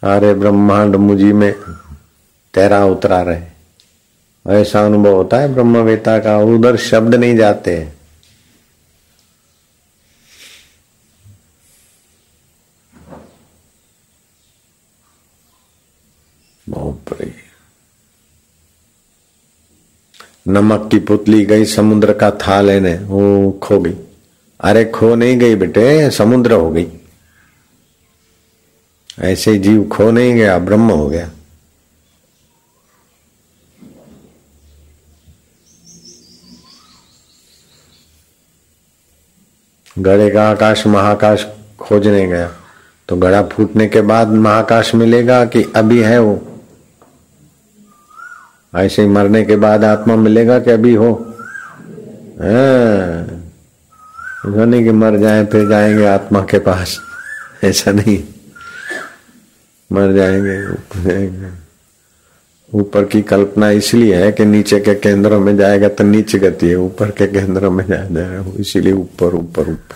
सारे ब्रह्मांड मुझी में तेरा उतरा रहे। ऐसा अनुभव होता है ब्रह्मवेता का? उधर शब्द नहीं जाते। बहुत नमक की पुतली गई, समुद्र का था लेने वो खो गई। अरे खो नहीं गई बेटे, समुद्र हो गई। ऐसे जीव खो नहीं गया, ब्रह्म हो गया। गड़े का आकाश, महाकाश खोजने गया। तो गड़ा फूटने के बाद महाकाश मिलेगा कि अभी है वो? ऐसे ही मरने के बाद आत्मा मिलेगा कि अभी हो? ऐसा नहीं कि मर जाए, फिर जाएँगे आत्मा के पास। ऐसा नहीं। मर जाएँगे, ऊपर जाएँगे। ऊपर की कल्पना इसलिए है कि नीचे के केंद्रों में जाएगा तो नीचे गति है, ऊपर के केंद्रों में जाएगा इसीलिए ऊपर ऊपर ऊपर।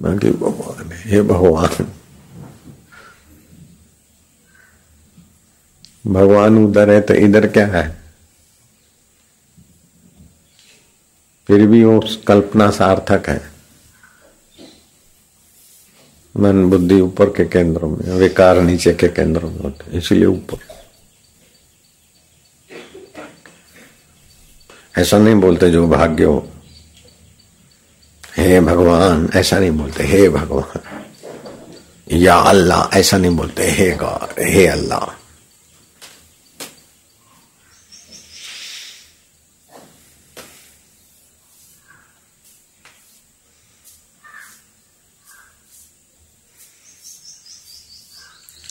बाकी भगवान है हे भगवान। भगवान उधर है तो इधर क्या है? फिर भी वो कल्पना सार्थक है। मन बुद्धि ऊपर के केंद्रों में, विकार नीचे के केंद्रों में होते इसलिए ऊपर। ऐसा नहीं बोलते जो भाग्य हो। हे भगवान, ऐसा नहीं बोलते, हे भगवान। या अल्लाह, ऐसा नहीं बोलते, हे गॉड, हे अल्लाह।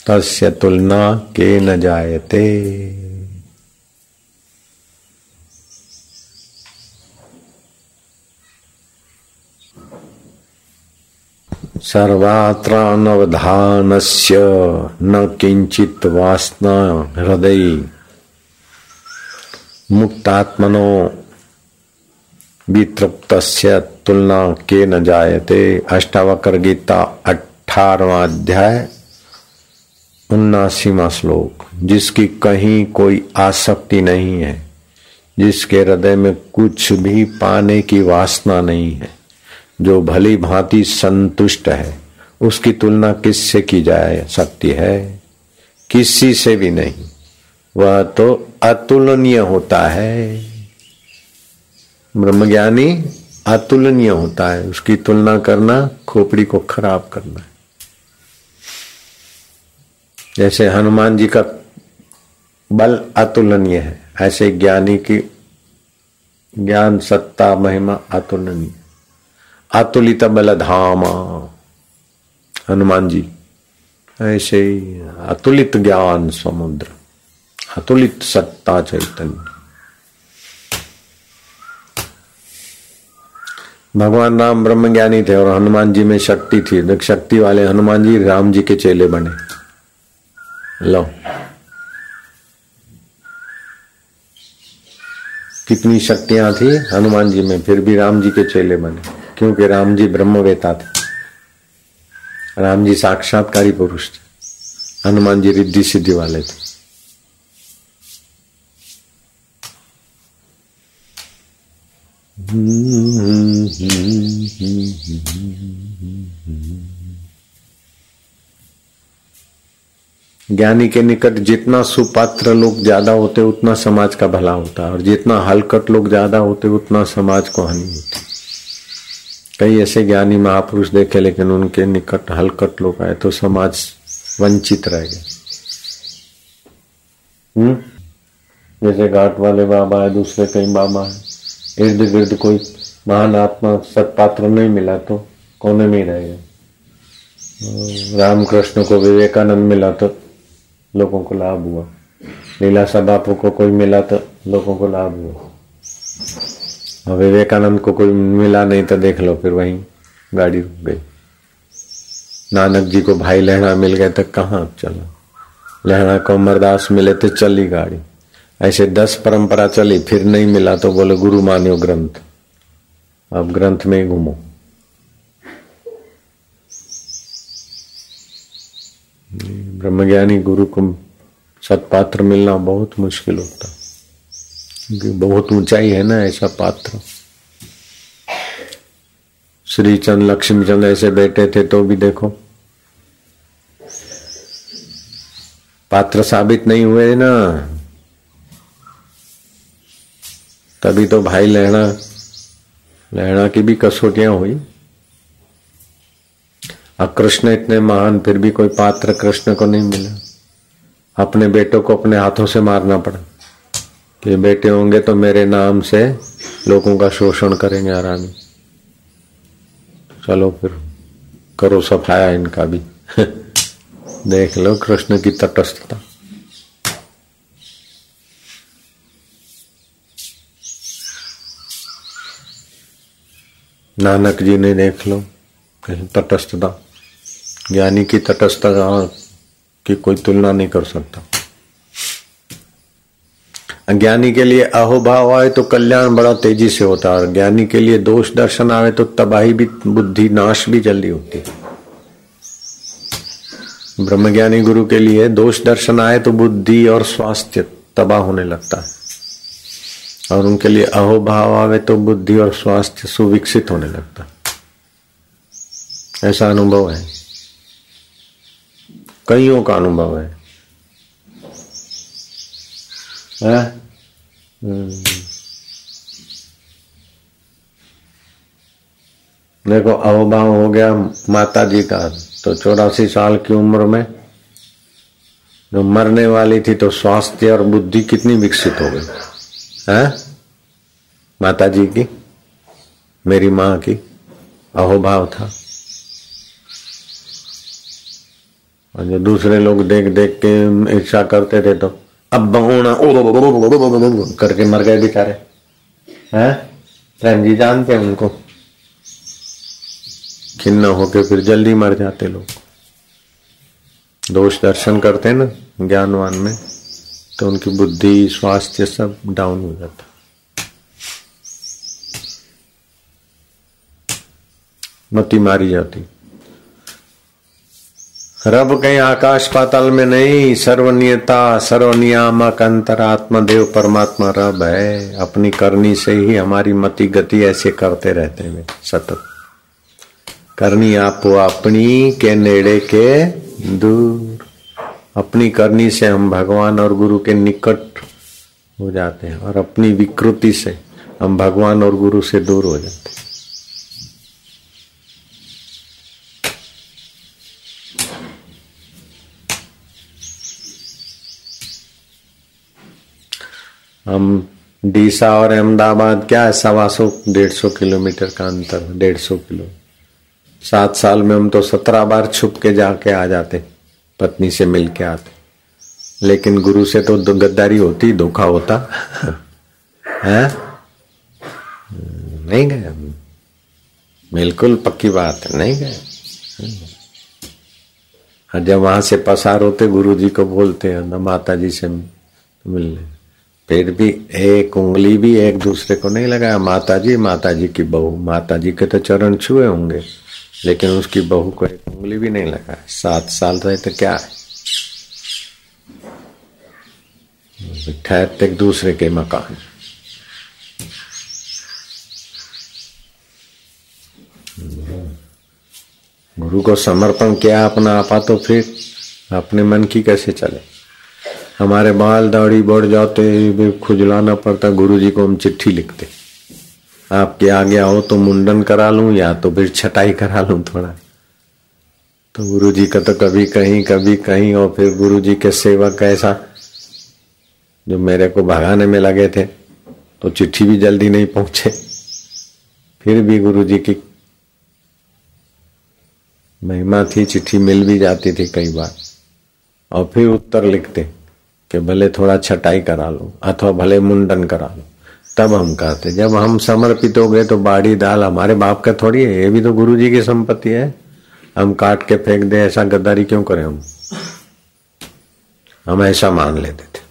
तस्य तुलना के न जायते। सर्वात्रानवधानस्य न किंचित वासना हृदय। मुक्तात्मनो वितृप्त तुलना के न जायते। अष्टावक्र गीता अठारवा अध्याय उन्नासीवा श्लोक, जिसकी कहीं कोई आसक्ति नहीं है, जिसके हृदय में कुछ भी पाने की वासना नहीं है, जो भली भांति संतुष्ट है, उसकी तुलना किससे की जा सकती है? किसी से भी नहीं। वह तो अतुलनीय होता है। ब्रह्मज्ञानी अतुलनीय होता है। उसकी तुलना करना, खोपड़ी को खराब करना है। जैसे हनुमान जी का बल अतुलनीय है, ऐसे ज्ञानी की ज्ञान, सत्ता, महिमा अतुलनीय अतुलित बल धामा। हनुमान जी, ऐसे ही अतुलित ज्ञान समुद्र, अतुलित सत्ता चैतन्य। भगवान राम ब्रह्म ज्ञानी थे और हनुमान जी में शक्ति थी। शक्ति वाले हनुमान जी राम जी के चेले बने। लो कितनी शक्तियाँ थी हनुमान जी में फिर भी राम जी के चेले बने क्योंकि राम जी ब्रह्मवेता थे राम जी साक्षात्कारी पुरुष थे हनुमान जी रिद्धि सिद्धि वाले थे ज्ञानी के निकट जितना सुपात्र लोग ज़्यादा होते, उतना समाज का भला होता है। और जितना हलकट लोग ज़्यादा होते, उतना समाज को हानि होती कई ऐसे ज्ञानी महापुरुष देखे, लेकिन उनके निकट हलकट लोग आए तो समाज वंचित रह गए। हम्म? जैसे घाट वाले बाबा है, दूसरे कई बाबा है। इर्द गिर्द कोई महान आत्मा सत्पात्र नहीं मिला तो कोने में ही रह गए। रामकृष्ण को विवेकानंद मिला तो लोगों को लाभ हुआ। लीला बापू को कोई मिला तो लोगों को लाभ हुआ। विवेकानंद को कोई मिला नहीं तो देख लो फिर वहीं गाड़ी रुक गई। नानक जी को भाई लहना मिल गए तो कहाँ चला? लहना को अमरदास मिले तो चली गाड़ी। ऐसे दस परंपरा चली, फिर नहीं मिला तो बोले गुरु मान्यो ग्रंथ। अब ग्रंथ में घूमो। ब्रह्मज्ञानी गुरु को सत्पात्र मिलना बहुत मुश्किल होता। क्योंकि बहुत ऊंचाई है ना ऐसा पात्र। श्री चंद लक्ष्मी चंद ऐसे बैठे थे तो भी देखो। पात्र साबित नहीं हुए ना। तभी तो भाई लहना लहना की भी कसौटियाँ हुई। अब कृष्ण इतने महान, फिर भी कोई पात्र कृष्ण को नहीं मिला। अपने बेटों को अपने हाथों से मारना पड़ा। कि बेटे होंगे तो मेरे नाम से लोगों का शोषण करेंगे आरामी। चलो फिर, करो सफाया इनका भी। [laughs] देख लो कृष्ण की तटस्थता। नानक जी ने देख लो। तटस्थता, ज्ञानी की तटस्थता की कोई तुलना नहीं कर सकता। अज्ञानी के लिए अहोभाव आए तो कल्याण बड़ा तेज़ी से होता है, और ज्ञानी के लिए दोष दर्शन आए तो तबाही भी, बुद्धि नाश भी जल्दी होती है। ब्रह्मज्ञानी गुरु के लिए दोष दर्शन आए तो बुद्धि और स्वास्थ्य तबाह होने लगता है, और उनके लिए अहोभाव आवे तो बुद्धि और स्वास्थ्य सुविकसित होने लगता ऐसा अनुभव है। कईयों का अनुभव है, है? हम्म। देखो अवभाव हो गया माता जी का तो चौरासी साल की उम्र में जो मरने वाली थी तो स्वास्थ्य और बुद्धि कितनी विकसित हो गई। है? माता जी की मेरी माँ की अहोभाव था। और जो दूसरे लोग देख देख के ईर्षा करते थे तो अब बहुना करके मर गए बेचारे। हैं? प्रेम जी जानते हैं उनको। खिन्न होके फिर जल्दी मर जाते लोग। दोष दर्शन करते ना, ज्ञानवान में तो उनकी बुद्धि, स्वास्थ्य सब डाउन हो जाता। मती मारी जाती। रब कहीं आकाश पाताल में नहीं, सर्वनियता, सर्वनियामक अंतरात्मा देव परमात्मा रब है। अपनी करनी से ही हमारी मति गति ऐसे करते रहते हैं सतत। करनी आपो अपनी के नेड़े के दूर। अपनी करनी से हम भगवान और गुरु के निकट हो जाते हैं और अपनी विकृति से हम भगवान और गुरु से दूर हो जाते हैं। हम डीसा और अहमदाबाद क्या है? सवा सौ, डेढ़ सौ किलोमीटर का अंतर, डेढ़ सौ किलो। सात साल में हम तो सत्रह बार छुप के जाके आ जाते, पत्नी से मिल के आते। लेकिन गुरु से तो गद्दारी होती, धोखा होता। [laughs] है? नहीं गए बिल्कुल पक्की बात है नहीं गए। जब वहाँ से पसार होते गुरु जी को बोलते हैं ना माता जी से मिलने। फिर भी एक, उंगली भी एक दूसरे को नहीं लगाया। माता जी माता जी की बहू। माता जी के तो चरण छुए होंगे, लेकिन उसकी बहू को एक उंगली भी नहीं लगाया। सात साल रहे तो क्या है? ठहरते एक दूसरे के मकान। गुरु को समर्पण किया अपना आपा तो फिर अपने मन की कैसे चले? हमारे बाल दाढ़ी बढ़ जाते खुजलाना पड़ता गुरु जी को हम चिट्ठी लिखते। आपके आगे आओ तो मुंडन करा लूँ, या तो फिर छटाई करा लूँ थोड़ा। तो गुरु जी का तो कभी कहीं कभी कहीं, और फिर गुरु जी के सेवक ऐसा, जो मेरे को भगाने में लगे थे तो चिट्ठी भी जल्दी नहीं पहुँचे। फिर भी गुरु जी की महिमा थी, चिट्ठी मिल भी जाती थी कई बार। और फिर उत्तर लिखते। कि भले थोड़ा छटाई करा लो, अथवा भले मुंडन करा लो। तब हम कहते, जब हम समर्पित हो गए तो बाड़ी दाल हमारे बाप का थोड़ी है, ये भी तो गुरु जी की संपत्ति है। हम काट के फेंक दे, ऐसा गद्दारी क्यों करें हम? हम ऐसा मान लेते थे।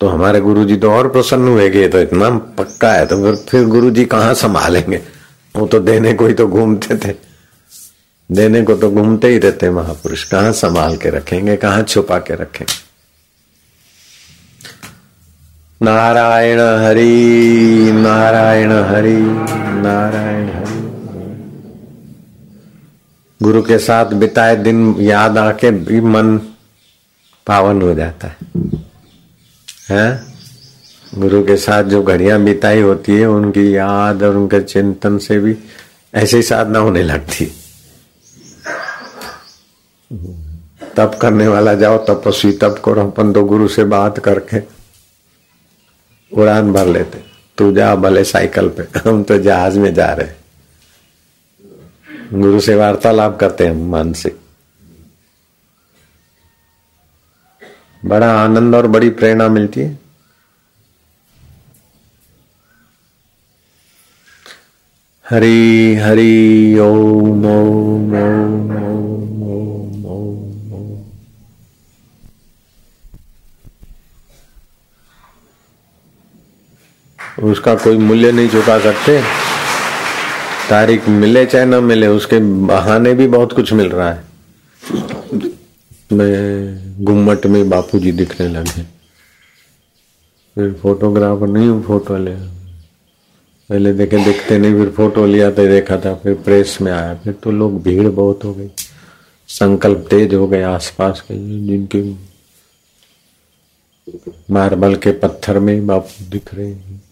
तो हमारे गुरु जी तो और प्रसन्न हुए गए तो इतना पक्का है तो फिर फिर गुरु जी कहाँ संभालेंगे? वो तो देने को ही तो घूमते थे। देने को तो घूमते ही रहते महापुरुष। कहाँ संभाल के रखेंगे, कहाँ छुपा के रखेंगे? नारायण हरि नारायण हरि नारायण हरि। गुरु के साथ बिताए दिन याद आके भी मन पावन हो जाता है। हैं? गुरु के साथ जो घड़ियाँ बिताई होती है, उनकी याद और उनके चिंतन से भी ऐसे ही साधना होने लगती। तप करने वाला जाओ, तपस्वी, तप करो, अपन तो गुरु से बात करके उड़ान भर लेते। तू जा भले साइकिल पे। हम तो जहाज़ में जा रहे गुरु से वार्तालाप करते हैं मानसिक। बड़ा आनंद और बड़ी प्रेरणा मिलती है। हरी हरी, ओम ओम ओम। उसका कोई मूल्य नहीं चुका सकते। तारीख मिले चाहे न मिले, उसके बहाने भी बहुत कुछ मिल रहा है। मैं गुम्मट में बापू जी दिखने लगे। फिर फोटोग्राफर नहीं फ़ोटो ले। पहले देखे, दिखते नहीं, फिर फ़ोटो लिया तो देखा था, फिर प्रेस में आया। फिर तो लोग भीड़ बहुत हो गई। संकल्प तेज हो गए आसपास के जिनके मार्बल के पत्थर में बापू दिख रहे हैं।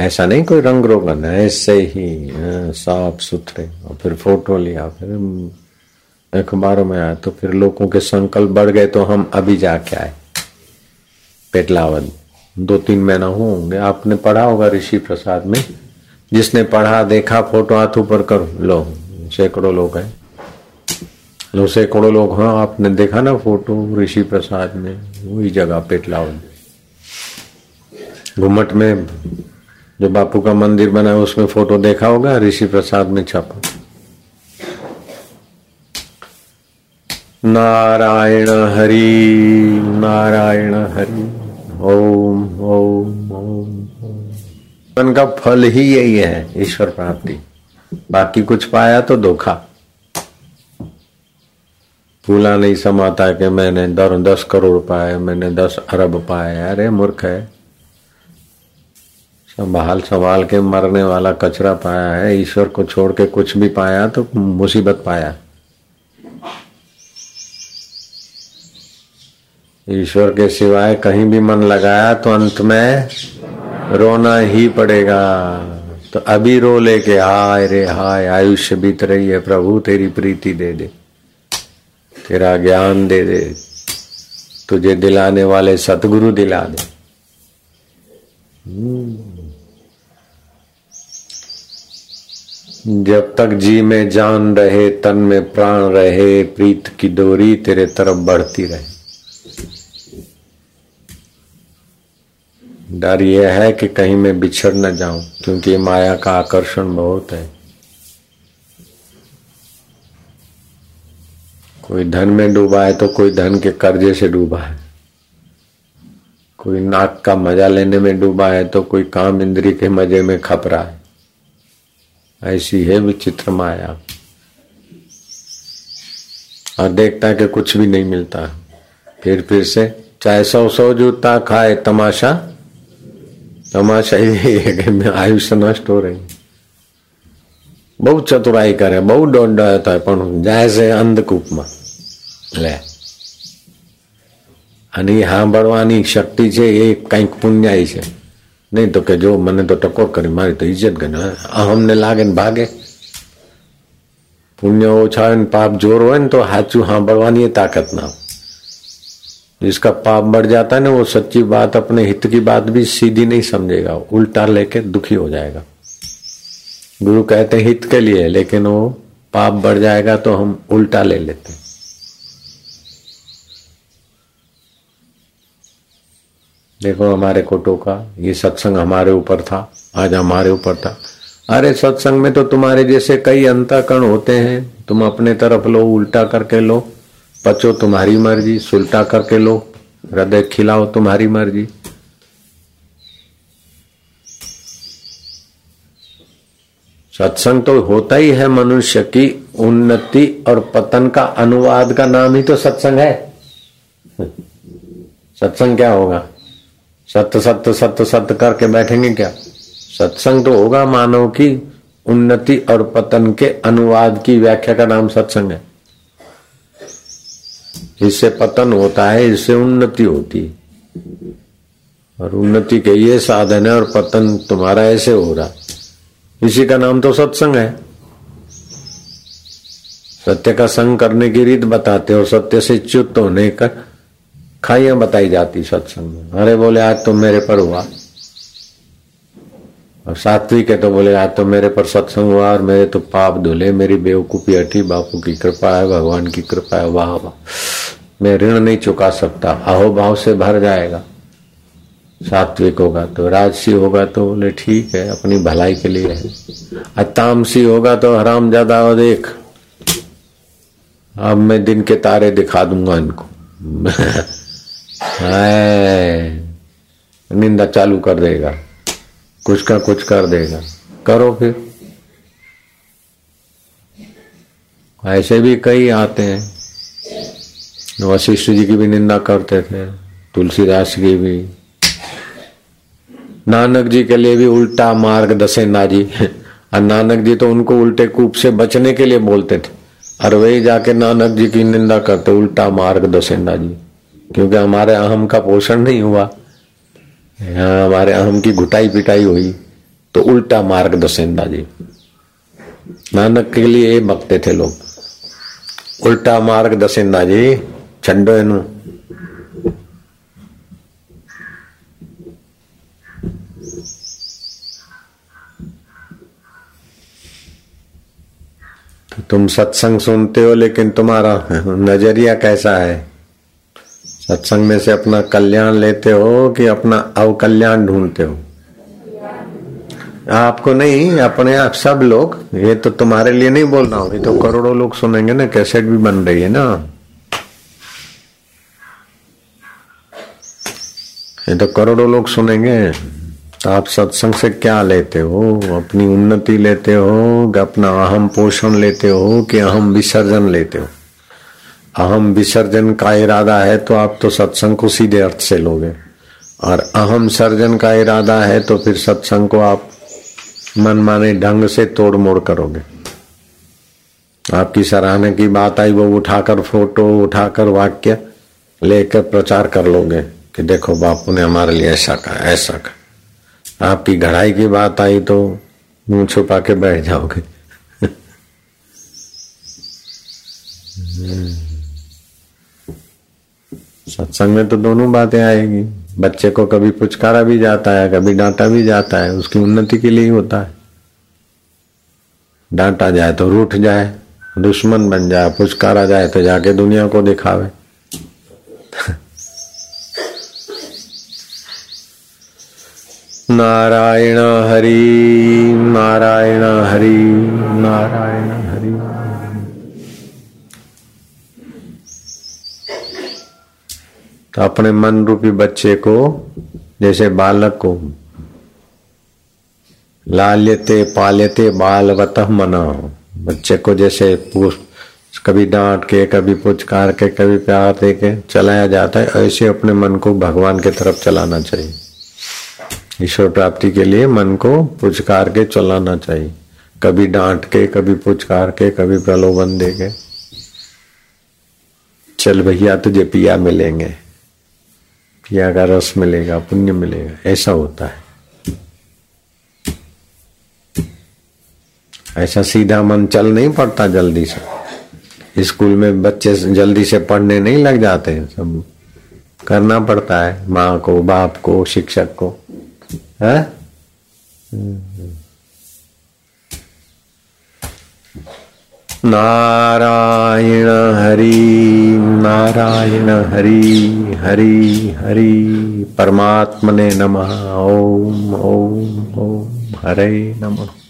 ऐसा नहीं कोई रंग रोगन ऐसे ही हाँ, साफ़ सुथरे। और फिर फ़ोटो लिया फिर अखबारों में आया तो फिर लोगों के संकल्प बढ़ गए तो हम अभी जाके आए। पेटलावन। दो तीन महीना होंगे। आपने पढ़ा होगा ऋषि प्रसाद में? जिसने पढ़ा देखा फ़ोटो हाथ ऊपर करो। लो सैकड़ों लोग हैं। लो सैकड़ों लोग हाँ आपने देखा ना फ़ोटो ऋषि प्रसाद में? वही जगह पेटलावन। घुमट में जो बापू का मंदिर बना है, उसमें फ़ोटो देखा होगा, ऋषि प्रसाद में छपा। नारायण हरि नारायण हरि, ओम ओम ओम ओम। का फल ही यही है, ईश्वर प्राप्ति। बाकी कुछ पाया तो धोखा। फूला नहीं समाता कि मैंने दस करोड़ पाए, मैंने दस अरब पाए। अरे मूर्ख है। संभाल संभाल के मरने वाला कचरा पाया है, ईश्वर को छोड़ के कुछ भी पाया तो मुसीबत पाया। ईश्वर के सिवाय कहीं भी मन लगाया तो अंत में रोना ही पड़ेगा। तो अभी रो लेके, हाय रे हाय, आयुष्य बीत रही है, प्रभु तेरी प्रीति दे दे, तेरा ज्ञान दे दे, तुझे दिलाने वाले सतगुरु दिला दे। हम्म। जब तक जी में जान रहे, तन में प्राण रहे, प्रीत की डोरी तेरे तरफ़ बढ़ती रहे। डर यह है कि कहीं मैं बिछड़ न जाऊँ, क्योंकि माया का आकर्षण बहुत है। कोई धन में डूबा है तो कोई धन के कर्जे से डूबा है। कोई नाक का मज़ा लेने में डूबा है तो कोई काम इंद्री के मज़े में खप रहा है। ऐसी है विचित्र माया और देखता है कि कुछ भी नहीं मिलता फिर फिर से चाहे सौ सौ जूता खाए तमाशा तमाशा यही है कि मैं आयुष्य नष्ट हो रही બહુ ચતુરાઈ કરે બહુ દોડ થાય પણ જાય છે અંધકૂપમાં લે અને એ સાંભળવાની શક્તિ છે એ કંઈક પુણ્યાય છે नहीं तो કે જો મને તો ટકોર કરી મારી તો ઇજ્જત ગણ અહમને भागे। पुण्य ભાગે પુણ્ય ઓછા હોય ને तो हाचू हाँ ને તો સાચું ना जिसका पाप बढ़ जाता है ना, वो सच्ची बात अपने हित की बात भी सीधी नहीं समझेगा। उल्टा लेके दुखी हो जाएगा। गुरु कहते हित के लिए, लेकिन वो पाप बढ़ जाएगा तो हम उल्टा ले लेते हैं। देखो हमारे को टोका ये सत्संग हमारे ऊपर था, आज हमारे ऊपर था। अरे सत्संग में तो तुम्हारे जैसे कई अंतकरण होते हैं, तुम अपने तरफ़ लो, उल्टा करके लो, पचो तुम्हारी मर्ज़ी, सुलटा करके लो, हृदय खिलाओ तुम्हारी मर्ज़ी। सत्संग तो होता ही है मनुष्य की उन्नति और पतन का अनुवाद का नाम ही तो सत्संग है। [laughs] सत्संग क्या होगा? सत्य सत्य सत्य सत्य करके बैठेंगे क्या? सत्संग तो होगा मानव की उन्नति और पतन के अनुवाद की व्याख्या का नाम सत्संग है। इससे पतन होता है, इससे उन्नति होती है। और उन्नति के ये साधन है और पतन तुम्हारा ऐसे हो रहा इसी का नाम तो सत्संग है। सत्य का संग करने की रीत बताते और सत्य से च्युत होने का खाइया बताई जाती सत्संग में। अरे बोले, आज तो मेरे पर हुआ। और सात्विक है तो बोले, आज तो मेरे पर सत्संग हुआ और मेरे तो पाप धुले, मेरी बेवकूफ़ी हटी बापू की कृपा है, भगवान की कृपा है, वाह वाह। मैं ऋण नहीं चुका सकता अहो भाव से भर जाएगा। सात्विक होगा तो राजसी होगा तो बोले, ठीक है, अपनी भलाई के लिए है। अतामसी होगा तो हराम ज़्यादा देख। अब मैं दिन के तारे दिखा दूँगा इनको। [laughs] निंदा चालू कर देगा। कुछ का कुछ कर देगा। करो फिर। ऐसे भी कई आते हैं। वशिष्ठ जी की भी निंदा करते थे, तुलसीदास की भी। नानक जी के लिए भी उल्टा मार्ग दसेना जी। [laughs] और नानक जी तो उनको उल्टे कूप से बचने के लिए बोलते थे। और वही जाके नानक जी की निंदा करते, उल्टा मार्ग दसेंदा जी। क्योंकि हमारे अहम का पोषण नहीं हुआ। यहाँ हमारे अहम की घुटाई पिटाई हुई। तो उल्टा मार्ग दसेंदा जी। नानक के लिए बकते थे लोग। उल्टा मार्ग दसेंदा जी, छंडो एनु तो तुम सत्संग सुनते हो, लेकिन तुम्हारा नज़रिया कैसा है? सत्संग में से अपना कल्याण लेते हो कि अपना अवकल्याण ढूंढते हो? आपको नहीं, अपने आप सब लोग, ये तो तुम्हारे लिए नहीं बोल रहा हूँ ये तो करोड़ों लोग सुनेंगे ना, कैसेट भी बन रही है ना। ये तो करोड़ों लोग सुनेंगे तो आप सत्संग से क्या लेते हो? अपनी उन्नति लेते हो कि अपना अहम पोषण लेते हो कि अहम विसर्जन लेते हो? अहम विसर्जन का इरादा है तो आप तो सत्संग को सीधे अर्थ से लोगे। और अहम सर्जन का इरादा है तो फिर सत्संग को आप मनमाने ढंग से तोड़ मोड़ करोगे। आपकी सराहने की बात आई, वो उठाकर फ़ोटो, उठाकर वाक्य लेकर प्रचार कर लोगे कि देखो बापू ने हमारे लिए ऐसा कहा ऐसा कहा। आपकी घड़ाई की बात आई तो मुँह छुपा के बैठ जाओगे। [laughs] सत्संग में तो दोनों बातें आएगी। बच्चे को कभी पुचकारा भी जाता है, कभी डांटा भी जाता है, उसकी उन्नति के लिए ही होता है। डांटा जाए तो रूठ जाए, दुश्मन बन जाए, पुचकारा जाए तो जाके दुनिया को दिखावे। [laughs] नारायण हरि नारायण हरि, नारायण तो अपने मन रूपी बच्चे को, जैसे बालक को, लाल्यते पाल्यते बालवत मना बच्चे को जैसे कभी डांट के, कभी पुचकार के, कभी प्यार दे के चलाया जाता है, ऐसे अपने मन को भगवान के तरफ़ चलाना चाहिए। ईश्वर प्राप्ति के लिए मन को पुचकार के चलाना चाहिए। कभी डांट के, कभी पुचकार के, कभी प्रलोभन दे के। चल भैया, तुझे पिया मिलेंगे। पिया का रस मिलेगा, पुण्य मिलेगा, ऐसा होता है। ऐसा सीधा मन चल नहीं पड़ता जल्दी से। स्कूल में बच्चे जल्दी से पढ़ने नहीं लग जाते हैं सब। करना पड़ता है, माँ को, बाप को, शिक्षक को। है? नारायण हरि नारायण हरि हरि हरि परमात्मने नमः। ओम ओम ओम हरे नमः।